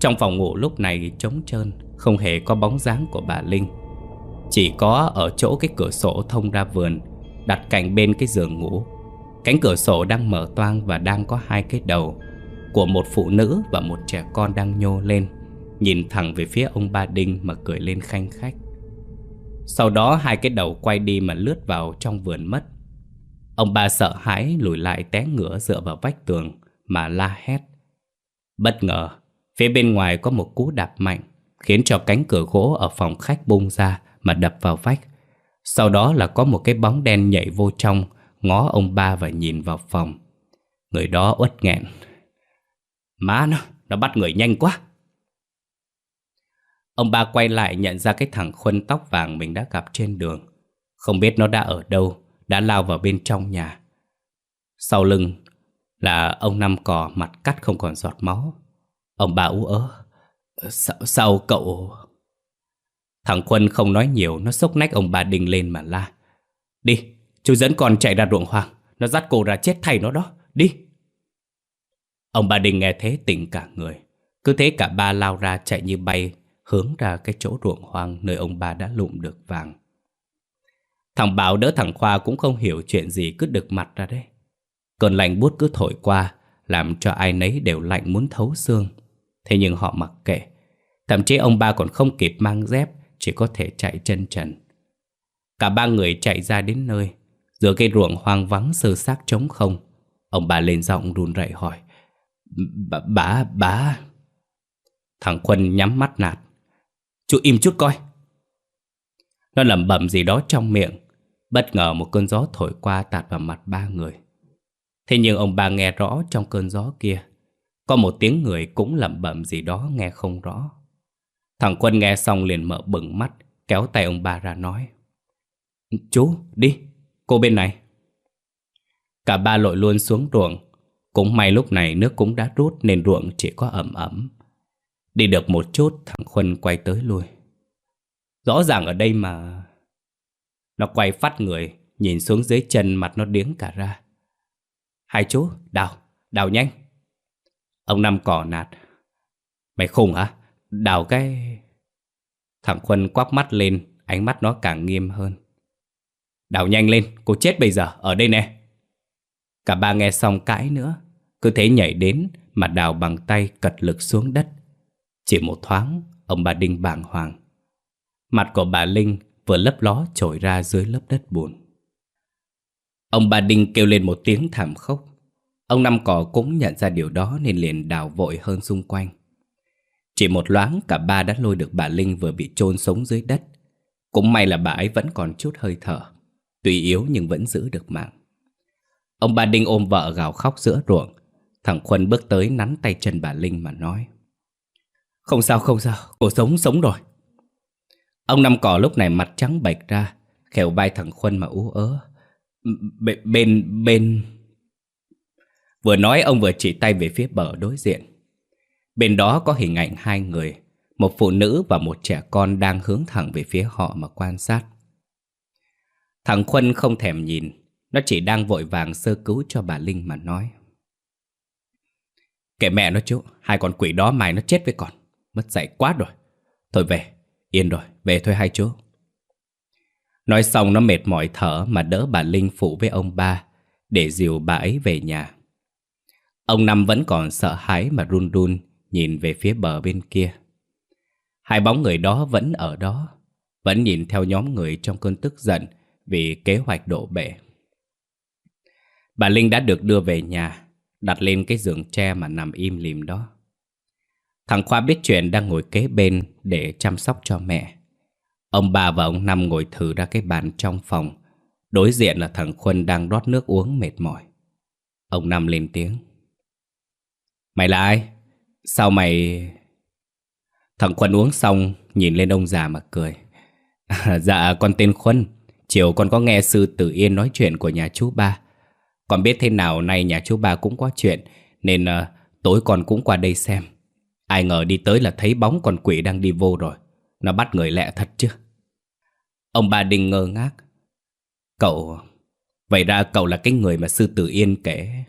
Trong phòng ngủ lúc này trống trơn, Không hề có bóng dáng của bà Linh. Chỉ có ở chỗ cái cửa sổ thông ra vườn, Đặt cạnh bên cái giường ngủ. Cánh cửa sổ đang mở toang và đang có hai cái đầu Của một phụ nữ và một trẻ con đang nhô lên Nhìn thẳng về phía ông ba Đinh mà cười lên khanh khách. Sau đó hai cái đầu quay đi mà lướt vào trong vườn mất. Ông ba sợ hãi lùi lại té ngửa dựa vào vách tường mà la hét. Bất ngờ, phía bên ngoài có một cú đạp mạnh Khiến cho cánh cửa gỗ ở phòng khách bung ra mà đập vào vách. Sau đó là có một cái bóng đen nhảy vô trong Ngó ông ba và nhìn vào phòng. Người đó uất nghẹn. Má nó, nó bắt người nhanh quá. Ông ba quay lại nhận ra cái thằng khuân tóc vàng mình đã gặp trên đường. Không biết nó đã ở đâu Đã lao vào bên trong nhà. Sau lưng là ông Năm Cò mặt cắt không còn giọt máu. Ông ba ú ớ Sao, sao cậu... Thằng quân không nói nhiều Nó xốc nách ông ba đinh lên mà la. Đi, chú dẫn con chạy ra ruộng hoang Nó dắt cô ra chết thay nó đó Đi Ông bà đình nghe thế tỉnh cả người Cứ thế cả ba lao ra chạy như bay hướng ra cái chỗ ruộng hoang nơi ông bà đã lụm được vàng. Thằng Bảo đỡ thằng Khoa cũng không hiểu chuyện gì cứ đực mặt ra đấy. Cơn lạnh buốt cứ thổi qua, làm cho ai nấy đều lạnh muốn thấu xương. Thế nhưng họ mặc kệ. Thậm chí ông ba còn không kịp mang dép, chỉ có thể chạy chân trần. Cả ba người chạy ra đến nơi, giữa cây ruộng hoang vắng sơ xác trống không. Ông bà lên giọng run rẩy hỏi. Bà, bà, bà... Thằng Quân nhắm mắt nạt. Chú im chút coi Nó lẩm bẩm gì đó trong miệng Bất ngờ một cơn gió thổi qua tạt vào mặt ba người Thế nhưng ông bà nghe rõ trong cơn gió kia Có một tiếng người cũng lẩm bẩm gì đó nghe không rõ Thằng Quân nghe xong liền mở bừng mắt Kéo tay ông bà ra nói Chú, đi, cô bên này. Cả ba lội luôn xuống ruộng. Cũng may lúc này nước cũng đã rút Nên ruộng chỉ có ẩm ẩm. Đi được một chút thằng Khuân quay tới lui. Rõ ràng ở đây mà. Nó quay phát người Nhìn xuống dưới chân mặt nó điếng cả ra. Hai chú Đào, đào nhanh. Ông Năm cỏ nạt. Mày khùng hả? Đào cái... Thằng Khuân quắp mắt lên Ánh mắt nó càng nghiêm hơn. Đào nhanh lên, cô chết bây giờ, ở đây nè Cả ba nghe xong cãi nữa Cứ thế nhảy đến Mà đào bằng tay cật lực xuống đất chỉ một thoáng, ông bà Đinh bàng hoàng. Mặt của bà Linh vừa lấp ló trồi ra dưới lớp đất bùn. Ông bà Đinh kêu lên một tiếng thảm khốc. Ông Năm Cỏ cũng nhận ra điều đó nên liền đào vội hơn xung quanh. Chỉ một loáng cả ba đã lôi được bà Linh vừa bị chôn sống dưới đất. Cũng may là bà ấy vẫn còn chút hơi thở. Tuy yếu nhưng vẫn giữ được mạng. Ông ba Đinh ôm vợ gào khóc giữa ruộng. Thằng Khuân bước tới nắn tay chân bà Linh mà nói. Không sao không sao, cô sống sống rồi. Ông Năm Cỏ lúc này mặt trắng bệch ra, khều vai thằng Khuân mà ú ớ. B bên, bên... Vừa nói ông vừa chỉ tay về phía bờ đối diện. Bên đó có hình ảnh hai người, một phụ nữ và một trẻ con đang hướng thẳng về phía họ mà quan sát. Thằng Khuân không thèm nhìn, nó chỉ đang vội vàng sơ cứu cho bà Linh mà nói. Kệ mẹ nó chú, hai con quỷ đó mày nó chết với con. Mất dạy quá rồi. Thôi về, yên rồi, về thôi hai chú. Nói xong nó mệt mỏi thở mà đỡ bà Linh phụ với ông ba để dìu bà ấy về nhà. Ông Năm vẫn còn sợ hãi mà run run nhìn về phía bờ bên kia. Hai bóng người đó vẫn ở đó, vẫn nhìn theo nhóm người trong cơn tức giận vì kế hoạch đổ bể. Bà Linh đã được đưa về nhà, đặt lên cái giường tre mà nằm im lìm đó. Thằng Khoa biết chuyện đang ngồi kế bên để chăm sóc cho mẹ. Ông bà và ông Năm ngồi thử ra cái bàn trong phòng. Đối diện là thằng Khuân đang rót nước uống mệt mỏi. Ông Năm lên tiếng. Mày là ai? Sao mày... Thằng Khuân uống xong, nhìn lên ông già mà cười. À, [laughs] dạ, con tên Khuân. Chiều con có nghe sư Tử Yên nói chuyện của nhà chú ba. Con biết thế nào nay nhà chú ba cũng có chuyện, nên uh, tối con cũng qua đây xem. Ai ngờ đi tới là thấy bóng con quỷ đang đi vô rồi. Nó bắt người lẹ thật chứ. Ông ba Đinh ngơ ngác. Cậu... Vậy ra cậu là cái người mà sư Tử Yên kể.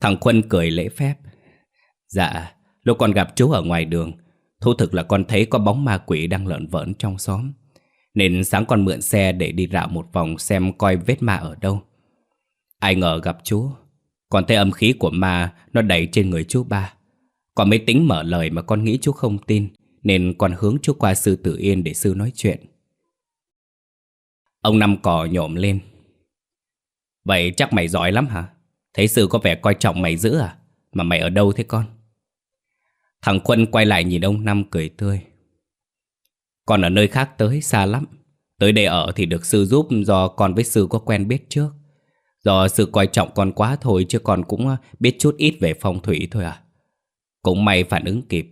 Thằng quân cười lễ phép. Dạ, lúc con gặp chú ở ngoài đường, thú thực là con thấy có bóng ma quỷ đang lợn vỡn trong xóm. Nên sáng con mượn xe để đi dạo một vòng xem coi vết ma ở đâu. Ai ngờ gặp chú, còn thấy âm khí của ma nó đẩy trên người chú ba. Còn mới tính mở lời mà con nghĩ chú không tin, nên con hướng chú qua sư tử yên để sư nói chuyện. Ông Năm cò nhộm lên. Vậy chắc mày giỏi lắm hả? Thấy sư có vẻ coi trọng mày dữ à? Mà mày ở đâu thế con? Thằng Quân quay lại nhìn ông Năm cười tươi. Con ở nơi khác tới xa lắm. Tới đây ở thì được sư giúp do con với sư có quen biết trước. Do sư coi trọng con quá thôi chứ con cũng à, biết chút ít về phong thủy thôi à. Cũng may phản ứng kịp.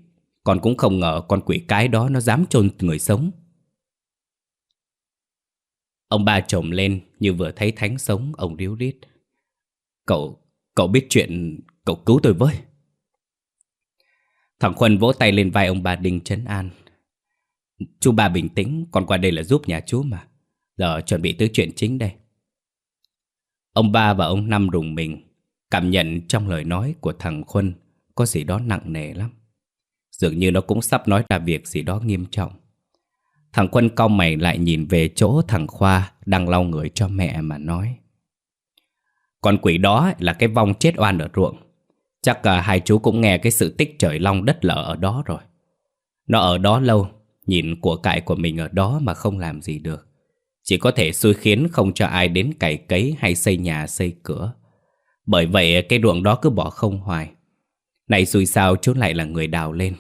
Con cũng không ngờ con quỷ cái đó nó dám chôn người sống. Ông ba trồm lên như vừa thấy thánh sống ông ríu rít. Cậu, cậu biết chuyện, cậu cứu tôi với. Thằng Khuân vỗ tay lên vai ông bà Đinh trấn an. Chú ba bình tĩnh, còn qua đây là giúp nhà chú mà. Giờ chuẩn bị tới chuyện chính đây. Ông ba và ông Năm rùng mình, cảm nhận trong lời nói của thằng Khuân có gì đó nặng nề lắm. Dường như nó cũng sắp nói ra việc gì đó nghiêm trọng. Thằng Quân cau mày lại nhìn về chỗ thằng Khoa đang lau người cho mẹ mà nói. Con quỷ đó là cái vong chết oan ở ruộng. Chắc cả hai chú cũng nghe cái sự tích trời long đất lở ở đó rồi. Nó ở đó lâu, nhìn của cải của mình ở đó mà không làm gì được. Chỉ có thể xui khiến không cho ai đến cày cấy hay xây nhà xây cửa. Bởi vậy cái ruộng đó cứ bỏ không hoài. Này xui sao chú lại là người đào lên.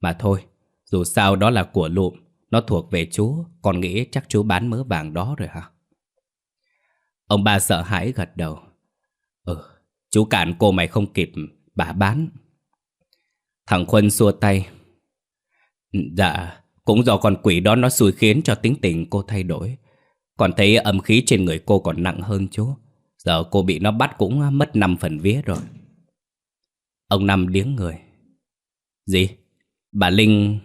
Mà thôi, dù sao đó là của lụm, nó thuộc về chú, còn nghĩ chắc chú bán mớ vàng đó rồi hả? Ông ba sợ hãi gật đầu. Ừ, chú cản cô mày không kịp, bà bán. Thằng Quân xua tay. Dạ, cũng do con quỷ đó nó xui khiến cho tính tình cô thay đổi. Còn thấy âm khí trên người cô còn nặng hơn chú. Giờ cô bị nó bắt cũng mất 5 phần vía rồi. Ông Năm điếng người. Gì? Bà Linh...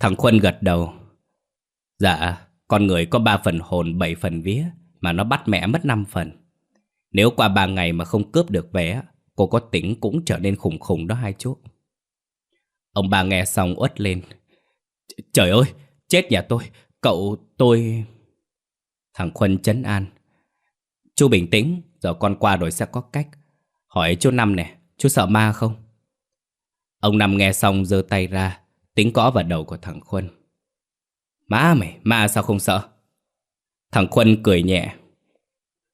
Thằng Khuân gật đầu. Dạ, con người có 3 phần hồn 7 phần vía mà nó bắt mẹ mất 5 phần. Nếu qua 3 ngày mà không cướp được vé, cô có tỉnh cũng trở nên khủng khủng đó hai chút. Ông bà nghe xong uất lên. Trời ơi, chết nhà tôi, cậu tôi... Thằng Khuân chấn an. Chú bình tĩnh, giờ con qua rồi sẽ có cách. Hỏi chú Năm nè, chú sợ ma không? Ông Năm nghe xong giơ tay ra, tính cõ vào đầu của thằng Khuân. Má mày, ma sao không sợ? Thằng Khuân cười nhẹ.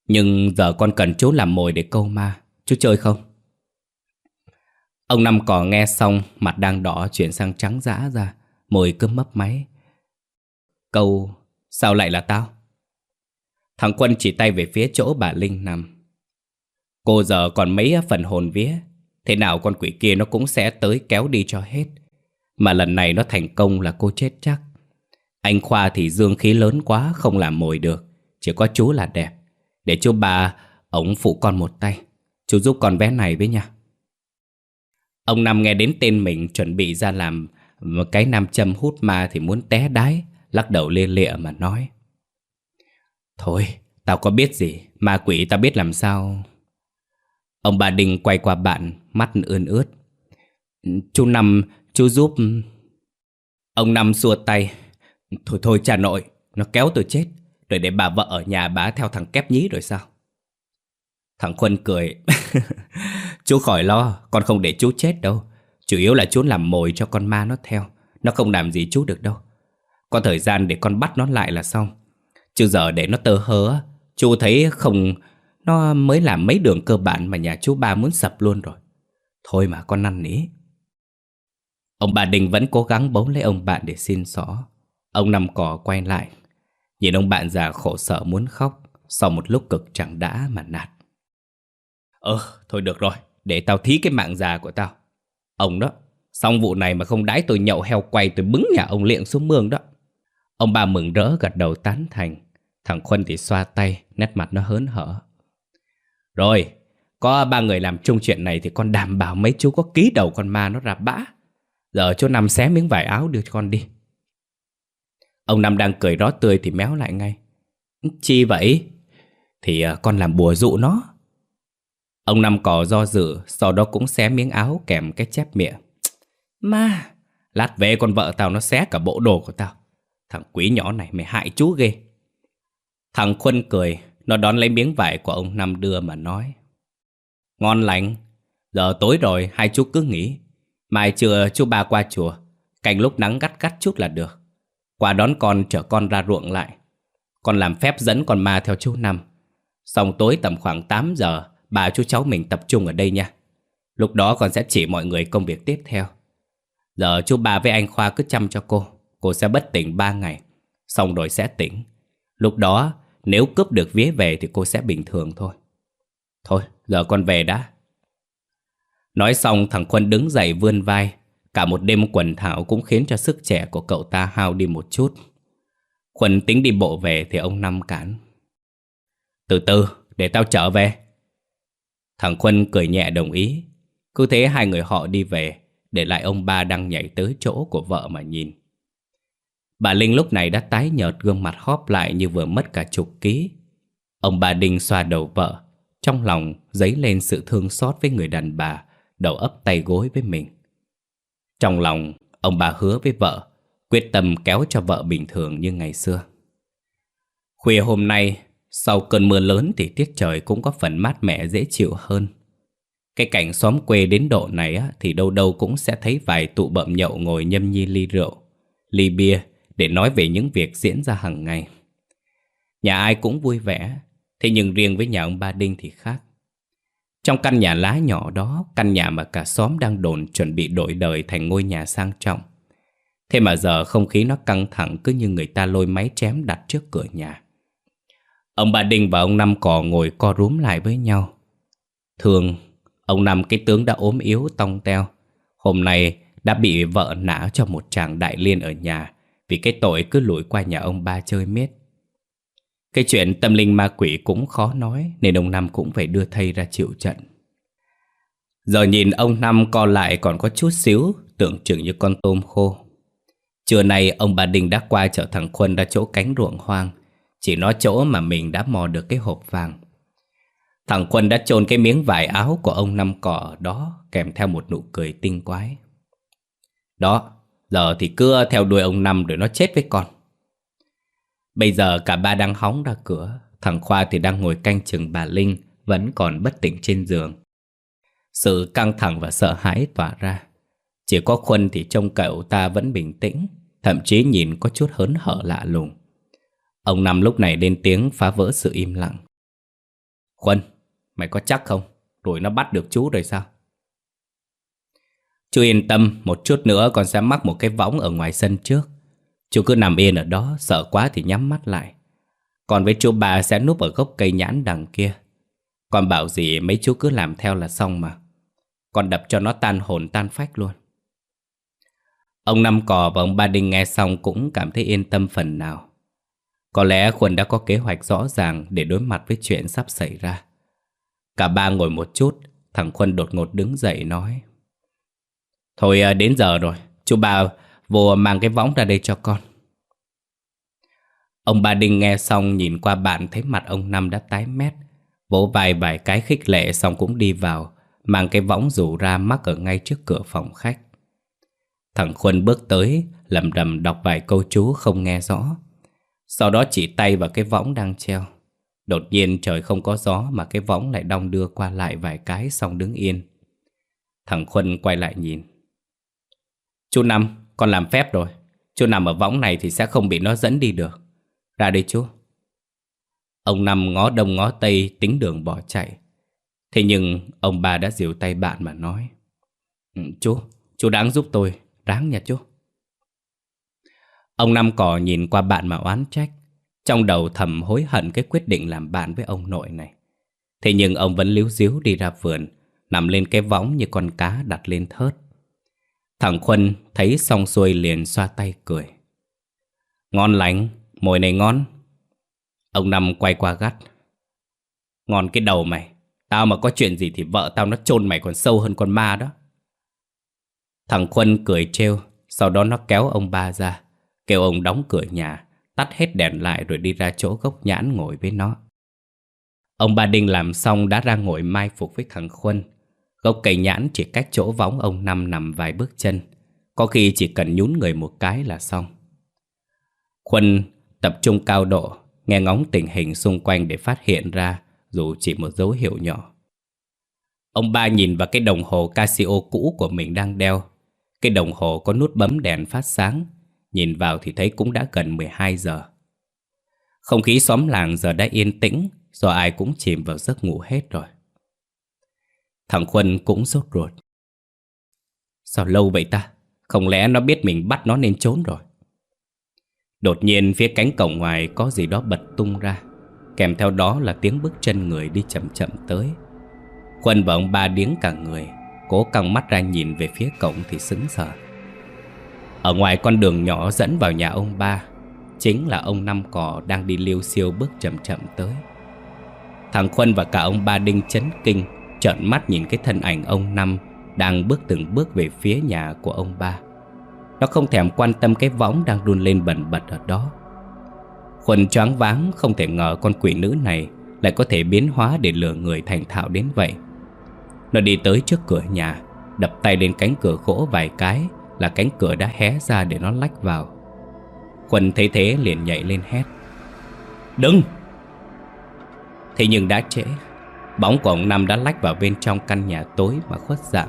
Nhưng giờ con cần chú làm mồi để câu ma, chú chơi không? Ông Năm cò nghe xong, mặt đang đỏ chuyển sang trắng dã ra, môi cứ mấp máy. Câu, sao lại là tao? Thằng Quân chỉ tay về phía chỗ bà Linh nằm. Cô giờ còn mấy phần hồn vía, thế nào con quỷ kia nó cũng sẽ tới kéo đi cho hết. Mà lần này nó thành công là cô chết chắc. Anh Khoa thì dương khí lớn quá không làm mồi được, chỉ có chú là đẹp. Để chú bà, ổng phụ con một tay. Chú giúp con bé này với nha. Ông Năm nghe đến tên mình chuẩn bị ra làm một cái nam châm hút ma thì muốn té đái, lắc đầu lia lịa mà nói. Thôi, tao có biết gì, ma quỷ tao biết làm sao. Ông bà Đình quay qua bạn, mắt ươn ướt. Chú Năm, chú giúp... Ông Năm xua tay. Thôi thôi cha nội, nó kéo tôi chết. Rồi để bà vợ ở nhà bá theo thằng kép nhí rồi sao? Thằng Khuân cười. [laughs] chú khỏi lo, con không để chú chết đâu. Chủ yếu là chú làm mồi cho con ma nó theo. Nó không làm gì chú được đâu. Có thời gian để con bắt nó lại là xong. Chứ giờ để nó tơ hớ, chú thấy không... Nó mới làm mấy đường cơ bản mà nhà chú ba muốn sập luôn rồi. Thôi mà con năn nỉ. Ông bà Đình vẫn cố gắng bấu lấy ông bạn để xin xỏ. Ông nằm cỏ quay lại. Nhìn ông bạn già khổ sở muốn khóc. Sau một lúc cực chẳng đã mà nạt. Ờ, thôi được rồi, để tao thí cái mạng già của tao. Ông đó, xong vụ này mà không đãi tôi nhậu heo quay tôi bứng nhà ông liệng xuống mương đó. Ông bà mừng rỡ gật đầu tán thành. Thằng Khuân thì xoa tay, nét mặt nó hớn hở. Rồi, có ba người làm chung chuyện này thì con đảm bảo mấy chú có ký đầu con ma nó ra bã. Giờ chú Năm xé miếng vải áo đưa cho con đi. Ông Năm đang cười rót tươi thì méo lại ngay. Chi vậy? Thì à, con làm bùa dụ nó. Ông Năm cỏ do dự, sau đó cũng xé miếng áo kèm cái chép miệng. Ma, lát về con vợ tao nó xé cả bộ đồ của tao. Thằng quý nhỏ này mày hại chú ghê. Thằng Khuân cười, nó đón lấy miếng vải của ông Năm đưa mà nói. Ngon lành, giờ tối rồi hai chú cứ nghỉ. Mai trưa chú ba qua chùa, cành lúc nắng gắt gắt chút là được. Qua đón con chở con ra ruộng lại. Con làm phép dẫn con ma theo chú Năm. Xong tối tầm khoảng 8 giờ, bà chú cháu mình tập trung ở đây nha. Lúc đó con sẽ chỉ mọi người công việc tiếp theo. Giờ chú bà với anh Khoa cứ chăm cho cô. Cô sẽ bất tỉnh 3 ngày. Xong rồi sẽ tỉnh. Lúc đó, nếu cướp được vía về thì cô sẽ bình thường thôi. Thôi, giờ con về đã. Nói xong thằng Quân đứng dậy vươn vai. Cả một đêm quần thảo cũng khiến cho sức trẻ của cậu ta hao đi một chút. Quân tính đi bộ về thì ông Năm cản. Từ từ, để tao trở về. Thằng Quân cười nhẹ đồng ý. Cứ thế hai người họ đi về, để lại ông ba đang nhảy tới chỗ của vợ mà nhìn. Bà Linh lúc này đã tái nhợt gương mặt hóp lại như vừa mất cả chục ký. Ông bà Đinh xoa đầu vợ, trong lòng dấy lên sự thương xót với người đàn bà, đầu ấp tay gối với mình. Trong lòng, ông bà hứa với vợ, quyết tâm kéo cho vợ bình thường như ngày xưa. Khuya hôm nay, sau cơn mưa lớn thì tiết trời cũng có phần mát mẻ dễ chịu hơn. Cái cảnh xóm quê đến độ này á, thì đâu đâu cũng sẽ thấy vài tụ bậm nhậu ngồi nhâm nhi ly rượu, ly bia để nói về những việc diễn ra hàng ngày. Nhà ai cũng vui vẻ, thế nhưng riêng với nhà ông Ba Đinh thì khác. Trong căn nhà lá nhỏ đó, căn nhà mà cả xóm đang đồn chuẩn bị đổi đời thành ngôi nhà sang trọng. Thế mà giờ không khí nó căng thẳng cứ như người ta lôi máy chém đặt trước cửa nhà. Ông Ba Đinh và ông Năm Cò ngồi co rúm lại với nhau. Thường, ông Năm cái tướng đã ốm yếu tong teo. Hôm nay đã bị vợ nã cho một chàng đại liên ở nhà vì cái tội cứ lủi qua nhà ông ba chơi miết. Cái chuyện tâm linh ma quỷ cũng khó nói nên ông Năm cũng phải đưa thầy ra chịu trận. Giờ nhìn ông Năm co lại còn có chút xíu, tưởng chừng như con tôm khô. Trưa nay ông bà Đình đã qua chở thằng Khuân ra chỗ cánh ruộng hoang, chỉ nói chỗ mà mình đã mò được cái hộp vàng. Thằng Quân đã chôn cái miếng vải áo của ông Năm cỏ đó kèm theo một nụ cười tinh quái. Đó, Giờ thì cứ theo đuôi ông Năm để nó chết với con. Bây giờ cả ba đang hóng ra cửa. Thằng Khoa thì đang ngồi canh chừng bà Linh Vẫn còn bất tỉnh trên giường. Sự căng thẳng và sợ hãi tỏa ra. Chỉ có Quân thì trông cậu ta vẫn bình tĩnh Thậm chí nhìn có chút hớn hở lạ lùng. Ông Năm lúc này lên tiếng phá vỡ sự im lặng Khuân, mày có chắc không? Rồi nó bắt được chú rồi sao? Chú yên tâm, một chút nữa con sẽ mắc một cái võng ở ngoài sân trước. Chú cứ nằm yên ở đó, sợ quá thì nhắm mắt lại. Còn với chú bà sẽ núp ở gốc cây nhãn đằng kia. Con bảo gì mấy chú cứ làm theo là xong mà. Con đập cho nó tan hồn tan phách luôn. Ông Năm Cò và ông Ba Đinh nghe xong cũng cảm thấy yên tâm phần nào. Có lẽ Khuân đã có kế hoạch rõ ràng để đối mặt với chuyện sắp xảy ra. Cả ba ngồi một chút, thằng Khuân đột ngột đứng dậy nói. Thôi à, đến giờ rồi, chú ba vô mang cái võng ra đây cho con. Ông Ba Đinh nghe xong nhìn qua bạn thấy mặt ông Năm đã tái mét. Vỗ vài vài cái khích lệ xong cũng đi vào, mang cái võng rủ ra mắc ở ngay trước cửa phòng khách. Thằng Khuân bước tới, lầm rầm đọc vài câu chú không nghe rõ. Sau đó chỉ tay vào cái võng đang treo. Đột nhiên trời không có gió mà cái võng lại đong đưa qua lại vài cái xong đứng yên. Thằng Khuân quay lại nhìn. Chú Năm, con làm phép rồi. Chú nằm ở võng này thì sẽ không bị nó dẫn đi được. Ra đây chú. Ông Năm ngó đông ngó tây tính đường bỏ chạy. Thế nhưng ông ba đã dìu tay bạn mà nói. Ừ, chú, chú đáng giúp tôi, đáng nha chú. Ông Năm cỏ nhìn qua bạn mà oán trách. Trong đầu thầm hối hận cái quyết định làm bạn với ông nội này. Thế nhưng ông vẫn líu díu đi ra vườn, nằm lên cái võng như con cá đặt lên thớt. Thằng Khuân thấy xong xuôi liền xoa tay cười. Ngon lành, mồi này ngon. Ông Năm quay qua gắt. Ngon cái đầu mày, tao mà có chuyện gì thì vợ tao nó chôn mày còn sâu hơn con ma đó. Thằng Khuân cười trêu, sau đó nó kéo ông ba ra, kêu ông đóng cửa nhà, tắt hết đèn lại rồi đi ra chỗ gốc nhãn ngồi với nó. Ông ba Đinh làm xong đã ra ngồi mai phục với thằng Khuân. Gốc cây nhãn chỉ cách chỗ võng ông Năm nằm vài bước chân, có khi chỉ cần nhún người một cái là xong. Khuân tập trung cao độ, nghe ngóng tình hình xung quanh để phát hiện ra dù chỉ một dấu hiệu nhỏ. Ông ba nhìn vào cái đồng hồ Casio cũ của mình đang đeo. Cái đồng hồ có nút bấm đèn phát sáng, nhìn vào thì thấy cũng đã gần 12 giờ. Không khí xóm làng giờ đã yên tĩnh, do ai cũng chìm vào giấc ngủ hết rồi. Thằng Quân cũng sốt ruột. Sao lâu vậy ta? Không lẽ nó biết mình bắt nó nên trốn rồi? Đột nhiên phía cánh cổng ngoài có gì đó bật tung ra Kèm theo đó là tiếng bước chân người đi chậm chậm tới Quân và ông ba điếng cả người Cố căng mắt ra nhìn về phía cổng thì sững sờ ở ngoài con đường nhỏ dẫn vào nhà ông ba, Chính là ông Năm Cò đang đi liêu siêu bước chậm chậm tới. Thằng Khuân và cả ông ba đinh chấn kinh, Trợn mắt nhìn cái thân ảnh ông Năm Đang bước từng bước về phía nhà của ông ba. Nó không thèm quan tâm cái võng đang đun lên bẩn bật ở đó. Khuân choáng váng, không thể ngờ con quỷ nữ này Lại có thể biến hóa để lừa người thành thạo đến vậy. Nó đi tới trước cửa nhà, Đập tay lên cánh cửa gỗ vài cái là cánh cửa đã hé ra để nó lách vào. Quân thấy thế liền nhảy lên hét. Đừng! Thế nhưng đã trễ, Bóng của ông Năm đã lách vào bên trong căn nhà tối mà khuất dạng.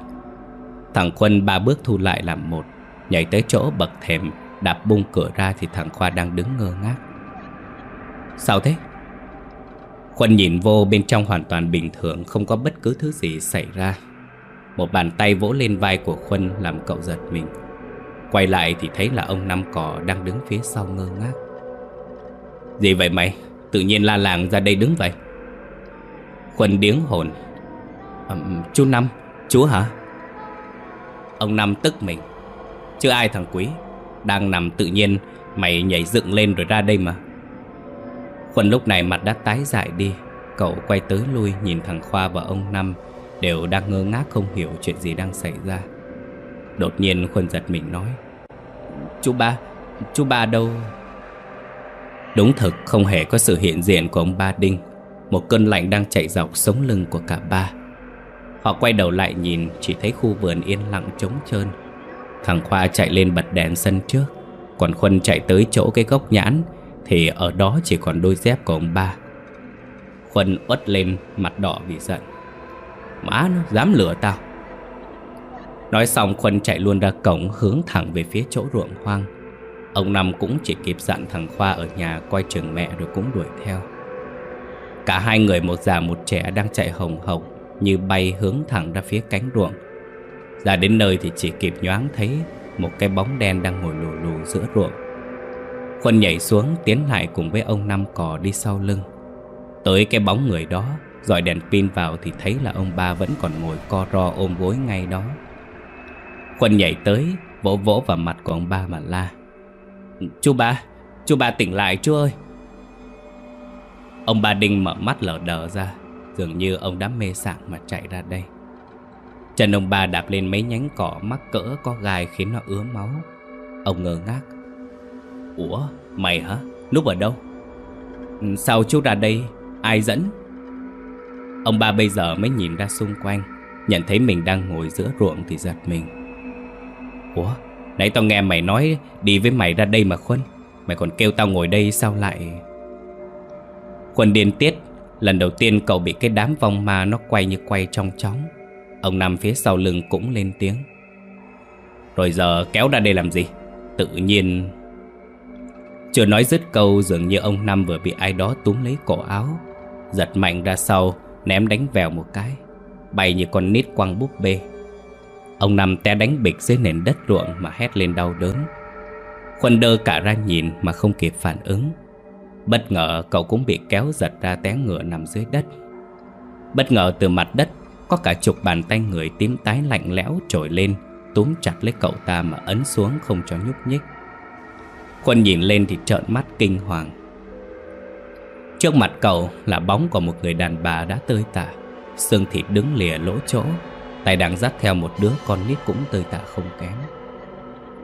Thằng Quân ba bước thu lại làm một, Nhảy tới chỗ bậc thềm, Đạp bung cửa ra thì thằng Khoa đang đứng ngơ ngác. Sao thế? Quân nhìn vô bên trong hoàn toàn bình thường, Không có bất cứ thứ gì xảy ra. Một bàn tay vỗ lên vai của Khuân Làm cậu giật mình. Quay lại thì thấy là ông Năm Cỏ Đang đứng phía sau ngơ ngác. Gì vậy mày? Tự nhiên la làng ra đây đứng vậy? Khuân điếng hồn. À, Chú Năm, chú hả? Ông Năm tức mình. Chứ ai thằng Quý Đang nằm tự nhiên Mày nhảy dựng lên rồi ra đây mà? Khuân lúc này mặt đã tái dại đi. Cậu quay tới lui nhìn thằng Khoa và ông Năm. Đều đang ngơ ngác không hiểu chuyện gì đang xảy ra. Đột nhiên Khuân giật mình nói Chú ba, chú ba đâu? Đúng thực không hề có sự hiện diện của ông ba Đinh. Một cơn lạnh đang chạy dọc sống lưng của cả ba. Họ quay đầu lại nhìn Chỉ thấy khu vườn yên lặng trống trơn. Thằng Khoa chạy lên bật đèn sân trước Còn Khuân chạy tới chỗ cái gốc nhãn Thì ở đó chỉ còn đôi dép của ông ba. Khuân uất lên mặt đỏ vì giận. Má nó dám lừa tao. Nói xong, Khuân chạy luôn ra cổng, hướng thẳng về phía chỗ ruộng hoang. Ông Năm cũng chỉ kịp dặn thằng Khoa ở nhà, coi chừng mẹ rồi cũng đuổi theo. Cả hai người, một già một trẻ, đang chạy hồng hồng Như bay hướng thẳng ra phía cánh ruộng. Ra đến nơi thì chỉ kịp nhoáng thấy Một cái bóng đen đang ngồi lù lù giữa ruộng. Khuân nhảy xuống, tiến lại cùng với ông Năm Cò đi sau lưng. Tới cái bóng người đó dọi đèn pin vào thì thấy là ông ba vẫn còn ngồi co ro ôm gối ngay đó. Khuân nhảy tới, Vỗ vỗ vào mặt của ông ba mà la. Chú ba Chú ba tỉnh lại chú ơi. Ông ba Đinh mở mắt lở đờ ra, Dường như ông đã mê sảng mà chạy ra đây. Chân ông ba đạp lên mấy nhánh cỏ mắc cỡ có gai khiến nó ứa máu. Ông ngơ ngác. Ủa, mày hả? Núp ở đâu? Ừ, sao chú ra đây? Ai dẫn? Ông ba bây giờ mới nhìn ra xung quanh, Nhận thấy mình đang ngồi giữa ruộng thì giật mình. Ủa, Nãy tao nghe mày nói Đi với mày ra đây mà Khuân, Mày còn kêu tao ngồi đây sao lại? Khuân điên tiết, Lần đầu tiên cậu bị cái đám vong ma Nó quay như quay trong chóng. Ông nằm phía sau lưng cũng lên tiếng. Rồi giờ kéo ra đây làm gì? Tự nhiên, Chưa nói dứt câu Dường như ông Năm vừa bị ai đó túm lấy cổ áo, Giật mạnh ra sau Ném đánh vèo một cái, Bay như con nít quăng búp bê. Ông nằm té đánh bịch dưới nền đất ruộng Mà hét lên đau đớn. Khuân đơ cả ra nhìn mà không kịp phản ứng. Bất ngờ cậu cũng bị kéo giật ra té ngựa nằm dưới đất. Bất ngờ từ mặt đất, Có cả chục bàn tay người tím tái lạnh lẽo trồi lên, Túm chặt lấy cậu ta mà ấn xuống không cho nhúc nhích. Khuân nhìn lên thì trợn mắt kinh hoàng. Trước mặt cậu là bóng của một người đàn bà đã tơi tả. Xương thịt đứng lìa lỗ chỗ Tay đang dắt theo một đứa con nít cũng tơi tả không kém.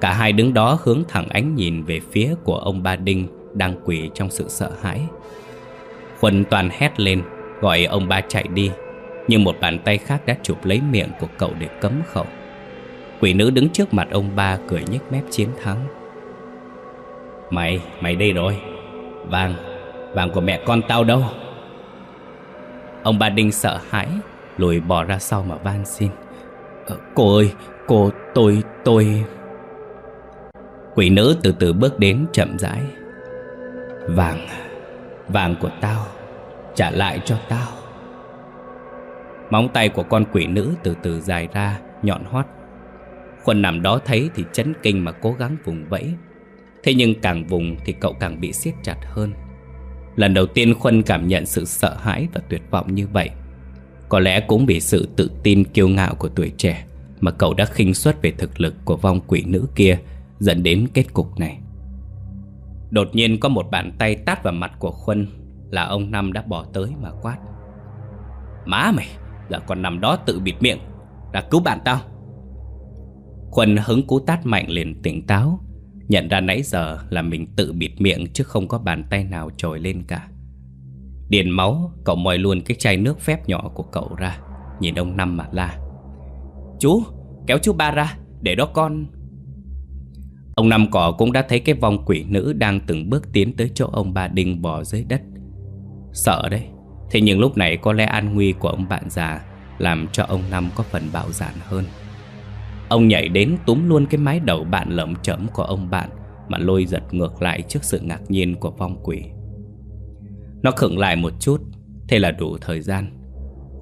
Cả hai đứng đó hướng thẳng ánh nhìn về phía của ông Ba Đinh Đang quỳ trong sự sợ hãi. Khuân toàn hét lên Gọi ông ba chạy đi Nhưng một bàn tay khác đã chụp lấy miệng của cậu để cấm khẩu. Quỷ nữ đứng trước mặt ông ba cười nhếch mép chiến thắng. Mày, mày đây rồi. Vàng, vàng của mẹ con tao đâu? Ông ba Đinh sợ hãi Lùi bỏ ra sau mà van xin. Ờ, Cô ơi, cô, tôi, tôi. Quỷ nữ từ từ bước đến chậm rãi. Vàng Vàng của tao Trả lại cho tao. Móng tay của con quỷ nữ từ từ dài ra Nhọn hoắt. Khuân nằm đó thấy thì chấn kinh mà cố gắng vùng vẫy. Thế nhưng càng vùng thì cậu càng bị siết chặt hơn. Lần đầu tiên Khuân cảm nhận sự sợ hãi và tuyệt vọng như vậy. Có lẽ cũng vì sự tự tin kiêu ngạo của tuổi trẻ Mà cậu đã khinh suất về thực lực của vong quỷ nữ kia, Dẫn đến kết cục này. Đột nhiên có một bàn tay tát vào mặt của Khuân, Là ông Năm đã bỏ tới mà quát. Má mày, Giờ còn nằm đó tự bịt miệng, Đã cứu bạn tao. Khuân hứng cú tát mạnh liền tỉnh táo Nhận ra nãy giờ là mình tự bịt miệng Chứ không có bàn tay nào trồi lên cả Điền máu Cậu moi luôn cái chai nước phép nhỏ của cậu ra Nhìn ông Năm mà la Chú kéo chú ba ra Để đó con Ông Năm Cỏ cũng đã thấy cái vong quỷ nữ đang từng bước tiến tới chỗ ông ba Đinh bò dưới đất. Sợ đấy, thế nhưng lúc này có lẽ an nguy của ông bạn già làm cho ông Năm có phần bạo dạn hơn. Ông nhảy đến túm luôn cái mái đầu bạn lởm chởm của ông bạn mà lôi giật ngược lại trước sự ngạc nhiên của vong quỷ. Nó khựng lại một chút, thế là đủ thời gian.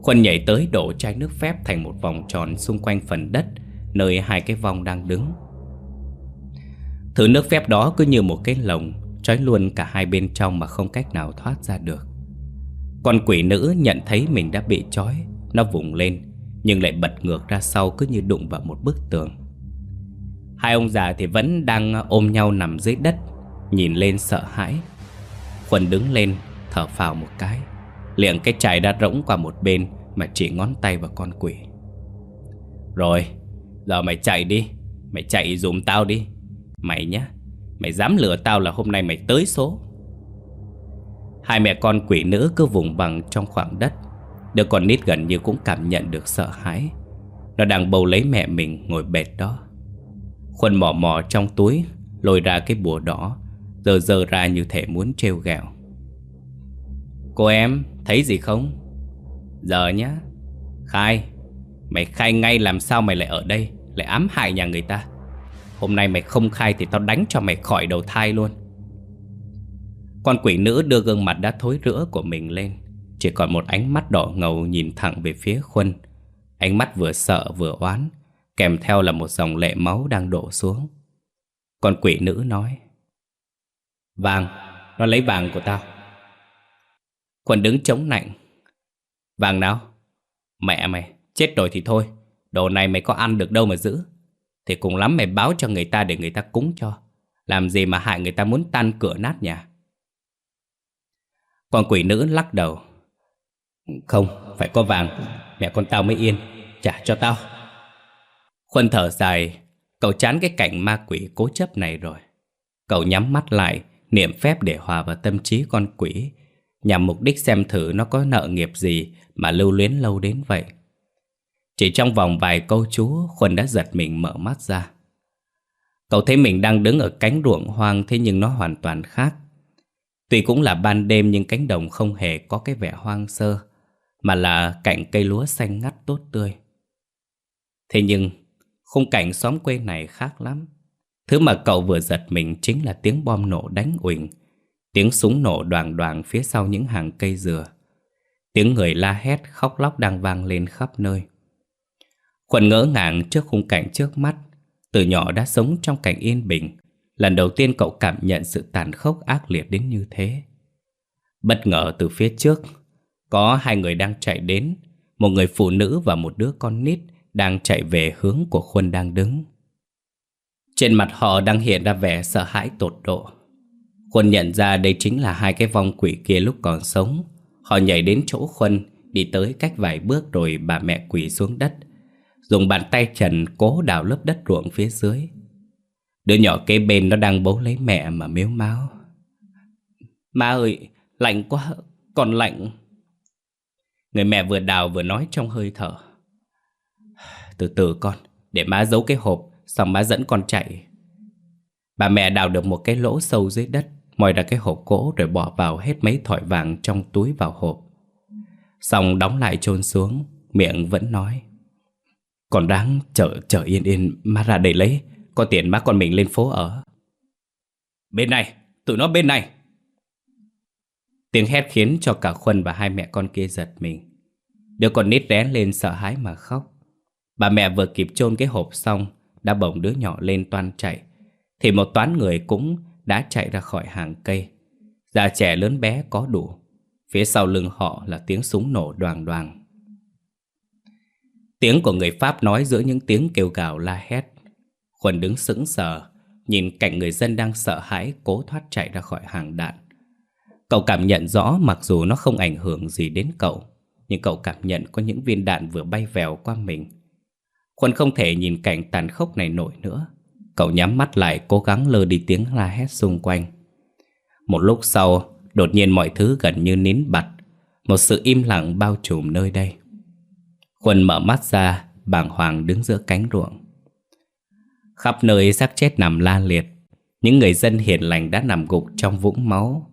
Khuân nhảy tới đổ chai nước phép thành một vòng tròn xung quanh phần đất nơi hai cái vong đang đứng. Thứ nước phép đó cứ như một cái lồng Trói luôn cả hai bên trong mà không cách nào thoát ra được Con quỷ nữ nhận thấy mình đã bị trói Nó vùng lên nhưng lại bật ngược ra sau cứ như đụng vào một bức tường. Hai ông già thì vẫn đang ôm nhau nằm dưới đất, Nhìn lên sợ hãi. Quân đứng lên, thở phào một cái. Liệng cái chải đã rỗng qua một bên Mà chỉ ngón tay vào con quỷ. Rồi, Giờ mày chạy đi. Mày chạy dùm tao đi. Mày nhá, Mày dám lừa tao là hôm nay mày tới số. Hai mẹ con quỷ nữ cứ vùng bằng trong khoảng đất. Đứa con nít gần như cũng cảm nhận được sợ hãi. Nó đang bầu lấy mẹ mình ngồi bệt đó. Khuân mò mò trong túi Lôi ra cái bùa đỏ Giờ giờ ra như thể muốn trêu ghẹo. Cô em, thấy gì không? Giờ nhá. Khai, Mày khai ngay làm sao mày lại ở đây? Lại ám hại nhà người ta. Hôm nay mày không khai thì tao đánh cho mày khỏi đầu thai luôn. Con quỷ nữ đưa gương mặt đã thối rữa của mình lên. Chỉ còn một ánh mắt đỏ ngầu nhìn thẳng về phía Khuân. Ánh mắt vừa sợ vừa oán Kèm theo là một dòng lệ máu đang đổ xuống. Con quỷ nữ nói Vàng, nó lấy vàng của tao. Khuân đứng chống nạnh Vàng nào? Mẹ mày, chết rồi thì thôi Đồ này mày có ăn được đâu mà giữ. Thì cùng lắm mày báo cho người ta để người ta cúng cho Làm gì mà hại người ta muốn tan cửa nát nhà. Con quỷ nữ lắc đầu không, phải có vàng. Mẹ con tao mới yên. Trả cho tao. Khuân thở dài. Cậu chán cái cảnh ma quỷ cố chấp này rồi. Cậu nhắm mắt lại Niệm phép để hòa vào tâm trí con quỷ. Nhằm mục đích xem thử nó có nợ nghiệp gì Mà lưu luyến lâu đến vậy. Chỉ trong vòng vài câu chú Khuân đã giật mình mở mắt ra. Cậu thấy mình đang đứng ở cánh ruộng hoang Thế nhưng nó hoàn toàn khác. Tuy cũng là ban đêm nhưng cánh đồng không hề có cái vẻ hoang sơ. Mà là cảnh cây lúa xanh ngắt tốt tươi. Thế nhưng, khung cảnh xóm quê này khác lắm. Thứ mà cậu vừa giật mình chính là tiếng bom nổ đánh uỳnh Tiếng súng nổ đoàn đoàn phía sau những hàng cây dừa, Tiếng người la hét khóc lóc đang vang lên khắp nơi. Khuẩn ngỡ ngàng trước khung cảnh trước mắt, Từ nhỏ đã sống trong cảnh yên bình, Lần đầu tiên cậu cảm nhận sự tàn khốc ác liệt đến như thế. Bất ngờ từ phía trước có hai người đang chạy đến Một người phụ nữ và một đứa con nít Đang chạy về hướng của Khuân đang đứng. Trên mặt họ đang hiện ra vẻ sợ hãi tột độ. Khuân nhận ra đây chính là hai cái vong quỷ kia lúc còn sống. Họ nhảy đến chỗ Khuân Đi tới cách vài bước rồi bà mẹ quỷ xuống đất. Dùng bàn tay trần cố đào lớp đất ruộng phía dưới. Đứa nhỏ kế bên nó đang bấu lấy mẹ mà miếu máu. Má ơi, lạnh quá, còn lạnh. Người mẹ vừa đào vừa nói trong hơi thở Từ từ con, để má giấu cái hộp Xong má dẫn con chạy Bà mẹ đào được một cái lỗ sâu dưới đất moi ra cái hộp gỗ rồi bỏ vào hết mấy thỏi vàng trong túi vào hộp. Xong đóng lại chôn xuống, miệng vẫn nói. Còn đáng chờ chờ yên yên má ra để lấy, có tiền má con mình lên phố ở. Bên này, tụi nó bên này. Tiếng hét khiến cho cả Khuân và hai mẹ con kia giật mình. Đứa con nít rén lên sợ hãi mà khóc. Bà mẹ vừa kịp chôn cái hộp xong, đã bồng đứa nhỏ lên toan chạy. Thì một toán người cũng đã chạy ra khỏi hàng cây. Già trẻ lớn bé có đủ. Phía sau lưng họ là tiếng súng nổ đoàn đoàn. Tiếng của người Pháp nói giữa những tiếng kêu gào la hét. Khuân đứng sững sờ, nhìn cảnh người dân đang sợ hãi cố thoát chạy ra khỏi hàng đạn. Cậu cảm nhận rõ mặc dù nó không ảnh hưởng gì đến cậu, nhưng cậu cảm nhận có những viên đạn vừa bay vèo qua mình. Khuẩn không thể nhìn cảnh tàn khốc này nổi nữa. Cậu nhắm mắt lại cố gắng lơ đi tiếng la hét xung quanh. Một lúc sau Đột nhiên mọi thứ gần như nín bặt. Một sự im lặng bao trùm nơi đây. Khuân mở mắt ra bàng hoàng đứng giữa cánh ruộng. Khắp nơi xác chết nằm la liệt. Những người dân hiền lành đã nằm gục trong vũng máu.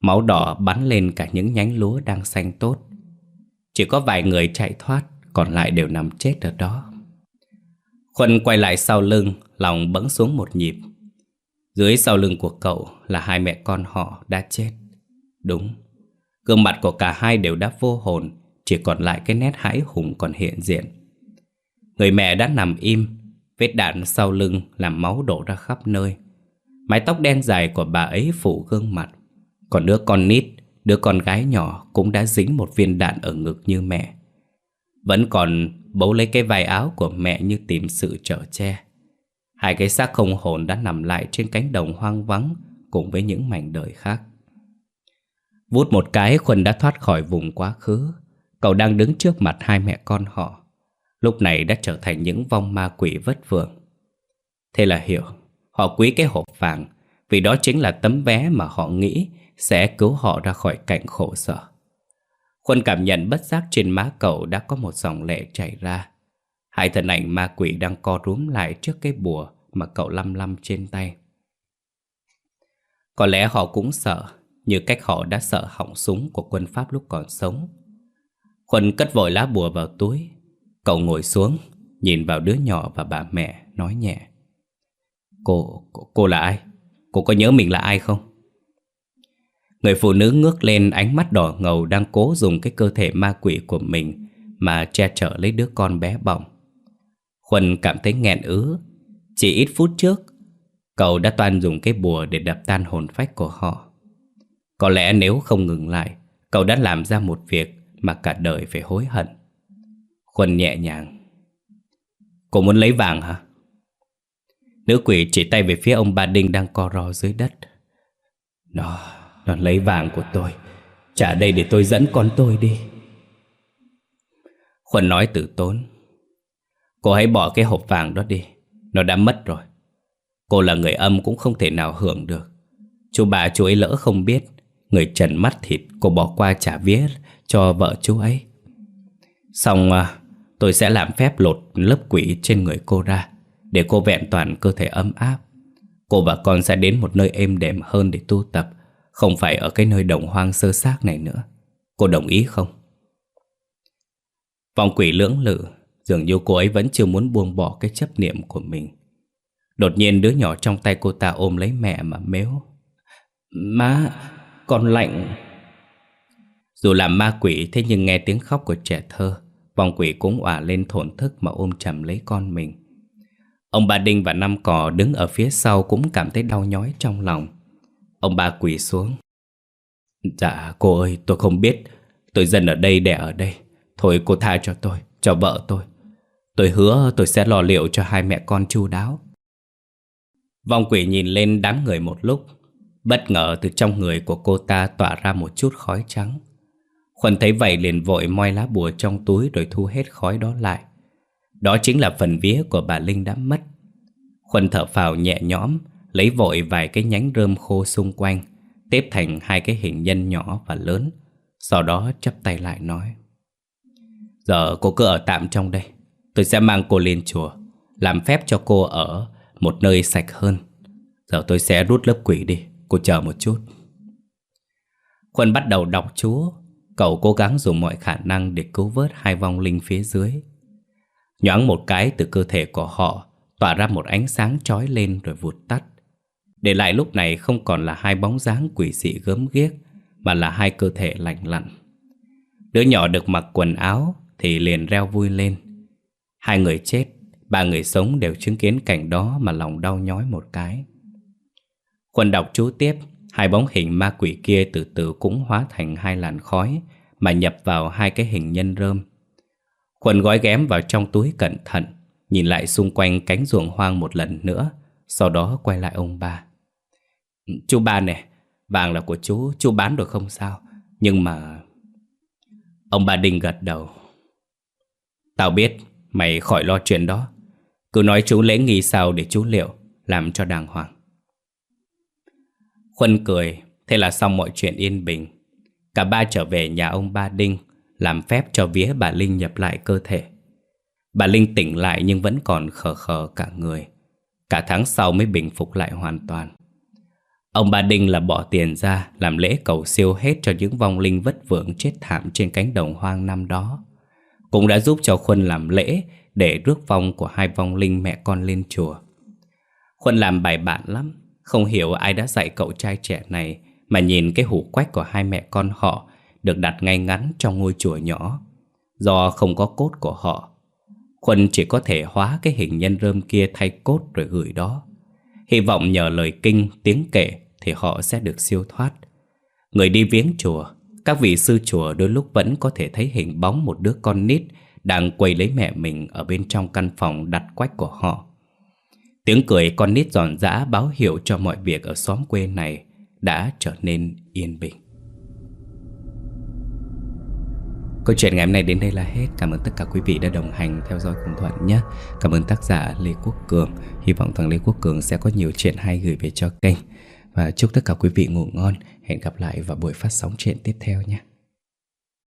Máu đỏ bắn lên cả những nhánh lúa đang xanh tốt. Chỉ có vài người chạy thoát, Còn lại đều nằm chết ở đó. Khuân quay lại sau lưng, Lòng bẫng xuống một nhịp. Dưới sau lưng của cậu là hai mẹ con họ đã chết. Đúng, Gương mặt của cả hai đều đã vô hồn, Chỉ còn lại cái nét hãi hùng còn hiện diện. Người mẹ đã nằm im, Vết đạn sau lưng làm máu đổ ra khắp nơi. Mái tóc đen dài của bà ấy phủ gương mặt. Còn đứa con nít Đứa con gái nhỏ cũng đã dính một viên đạn ở ngực như mẹ Vẫn còn bấu lấy cái vai áo của mẹ như tìm sự trở che Hai cái xác không hồn đã nằm lại trên cánh đồng hoang vắng cùng với những mảnh đời khác. Vút một cái Khuân đã thoát khỏi vùng quá khứ. Cậu đang đứng trước mặt hai mẹ con họ. Lúc này đã trở thành những vong ma quỷ vất vưởng. Thế là hiểu, họ quý cái hộp vàng vì đó chính là tấm vé mà họ nghĩ sẽ cứu họ ra khỏi cảnh khổ sở. Quân cảm nhận bất giác trên má cậu đã có một dòng lệ chảy ra. Hai thân ảnh ma quỷ đang co rúm lại trước cái bùa mà cậu lăm lăm trên tay. Có lẽ họ cũng sợ, như cách họ đã sợ hỏng súng của quân Pháp lúc còn sống. Quân cất vội lá bùa vào túi. Cậu ngồi xuống, nhìn vào đứa nhỏ và bà mẹ, nói nhẹ. Cô, cô, cô là ai? Cô có nhớ mình là ai không? Người phụ nữ ngước lên ánh mắt đỏ ngầu đang cố dùng cái cơ thể ma quỷ của mình mà che chở lấy đứa con bé bỏng. Khuân cảm thấy nghẹn ứ. Chỉ ít phút trước Cậu đã toàn dùng cái bùa để đập tan hồn phách của họ. Có lẽ nếu không ngừng lại Cậu đã làm ra một việc Mà cả đời phải hối hận. Khuân nhẹ nhàng. Cô muốn lấy vàng hả? Nữ quỷ chỉ tay về phía ông Ba Đinh đang co ro dưới đất. Nó, nó lấy vàng của tôi. Trả đây để tôi dẫn con tôi đi. Khuân nói tử tốn. Cô hãy bỏ cái hộp vàng đó đi. Nó đã mất rồi. Cô là người âm cũng không thể nào hưởng được. Chú bà chú ấy lỡ không biết. Người trần mắt thịt, cô bỏ qua trả vía cho vợ chú ấy. Xong à, tôi sẽ làm phép lột lớp quỷ trên người cô ra, Để cô vẹn toàn cơ thể ấm áp. Cô và con sẽ đến một nơi êm đềm hơn để tu tập. Không phải ở cái nơi đồng hoang sơ xác này nữa. Cô đồng ý không? Vòng quỷ lưỡng lự Dường như cô ấy vẫn chưa muốn buông bỏ cái chấp niệm của mình. Đột nhiên đứa nhỏ trong tay cô ta ôm lấy mẹ mà mếu. Má, con lạnh. Dù là ma quỷ thế nhưng nghe tiếng khóc của trẻ thơ Vòng quỷ cũng òa lên thổn thức mà ôm chầm lấy con mình. Ông bà Đinh và Năm Cò đứng ở phía sau cũng cảm thấy đau nhói trong lòng. Ông bà quỳ xuống. Dạ cô ơi tôi không biết. Tôi dân ở đây đẻ ở đây. Thôi cô tha cho tôi, cho vợ tôi. Tôi hứa tôi sẽ lo liệu cho hai mẹ con chu đáo. Vong quỷ nhìn lên đám người một lúc. Bất ngờ từ trong người của cô ta tỏa ra một chút khói trắng. Khuẩn thấy vậy liền vội moi lá bùa trong túi rồi thu hết khói đó lại. Đó chính là phần vía của bà Linh đã mất. Khuẩn thở phào nhẹ nhõm Lấy vội vài cái nhánh rơm khô xung quanh Tiếp thành hai cái hình nhân nhỏ và lớn, Sau đó chắp tay lại nói, Giờ cô cứ ở tạm trong đây, Tôi sẽ mang cô lên chùa, Làm phép cho cô ở một nơi sạch hơn. Giờ tôi sẽ rút lớp quỷ đi, Cô chờ một chút. Quân bắt đầu đọc chú, Cậu cố gắng dùng mọi khả năng để cứu vớt hai vong linh phía dưới. Nhoáng một cái, từ cơ thể của họ Tỏa ra một ánh sáng chói lên rồi vụt tắt. Để lại lúc này không còn là hai bóng dáng quỷ dị gớm ghiếc, Mà là hai cơ thể lạnh lặn. Đứa nhỏ được mặc quần áo Thì liền reo vui lên. Hai người chết, Ba người sống đều chứng kiến cảnh đó Mà lòng đau nhói một cái. Quân đọc chú tiếp, Hai bóng hình ma quỷ kia từ từ cũng hóa thành hai làn khói Mà nhập vào hai cái hình nhân rơm. Khuẩn gói ghém vào trong túi cẩn thận, Nhìn lại xung quanh cánh ruộng hoang một lần nữa, Sau đó quay lại ông ba Chú ba nè Vàng là của chú, chú bán được không sao. Nhưng mà Ông ba đình gật đầu. Tao biết Mày khỏi lo chuyện đó. Cứ nói chú lễ nghi sao để chú liệu Làm cho đàng hoàng. Khuân cười Thế là xong mọi chuyện yên bình. Cả ba trở về nhà ông Ba Đinh Làm phép cho vía bà Linh nhập lại cơ thể. Bà Linh tỉnh lại nhưng vẫn còn khờ khờ cả người. Cả tháng sau mới bình phục lại hoàn toàn. Ông Ba Đinh là bỏ tiền ra Làm lễ cầu siêu hết cho những vong linh vất vưởng chết thảm trên cánh đồng hoang năm đó. Cũng đã giúp cho Khuân làm lễ Để rước vong của hai vong linh mẹ con lên chùa. Khuân làm bài bản lắm không hiểu ai đã dạy cậu trai trẻ này Mà nhìn cái hủ quách của hai mẹ con họ Được đặt ngay ngắn trong ngôi chùa nhỏ. Do không có cốt của họ Khuân chỉ có thể hóa cái hình nhân rơm kia thay cốt rồi gửi đó. Hy vọng nhờ lời kinh, tiếng kể thì họ sẽ được siêu thoát Người đi viếng chùa, Các vị sư chùa đôi lúc vẫn có thể thấy hình bóng một đứa con nít Đang quay lấy mẹ mình ở bên trong căn phòng đặt quách của họ Tiếng cười con nít giòn giã báo hiệu cho mọi việc ở xóm quê này đã trở nên yên bình. Câu chuyện ngày hôm nay đến đây là hết. Cảm ơn tất cả quý vị đã đồng hành theo dõi cùng Thuận nhé. Cảm ơn tác giả Lê Quốc Cường. Hy vọng thằng Lê Quốc Cường sẽ có nhiều chuyện hay gửi về cho kênh. Và chúc tất cả quý vị ngủ ngon. Hẹn gặp lại vào buổi phát sóng chuyện tiếp theo nhé.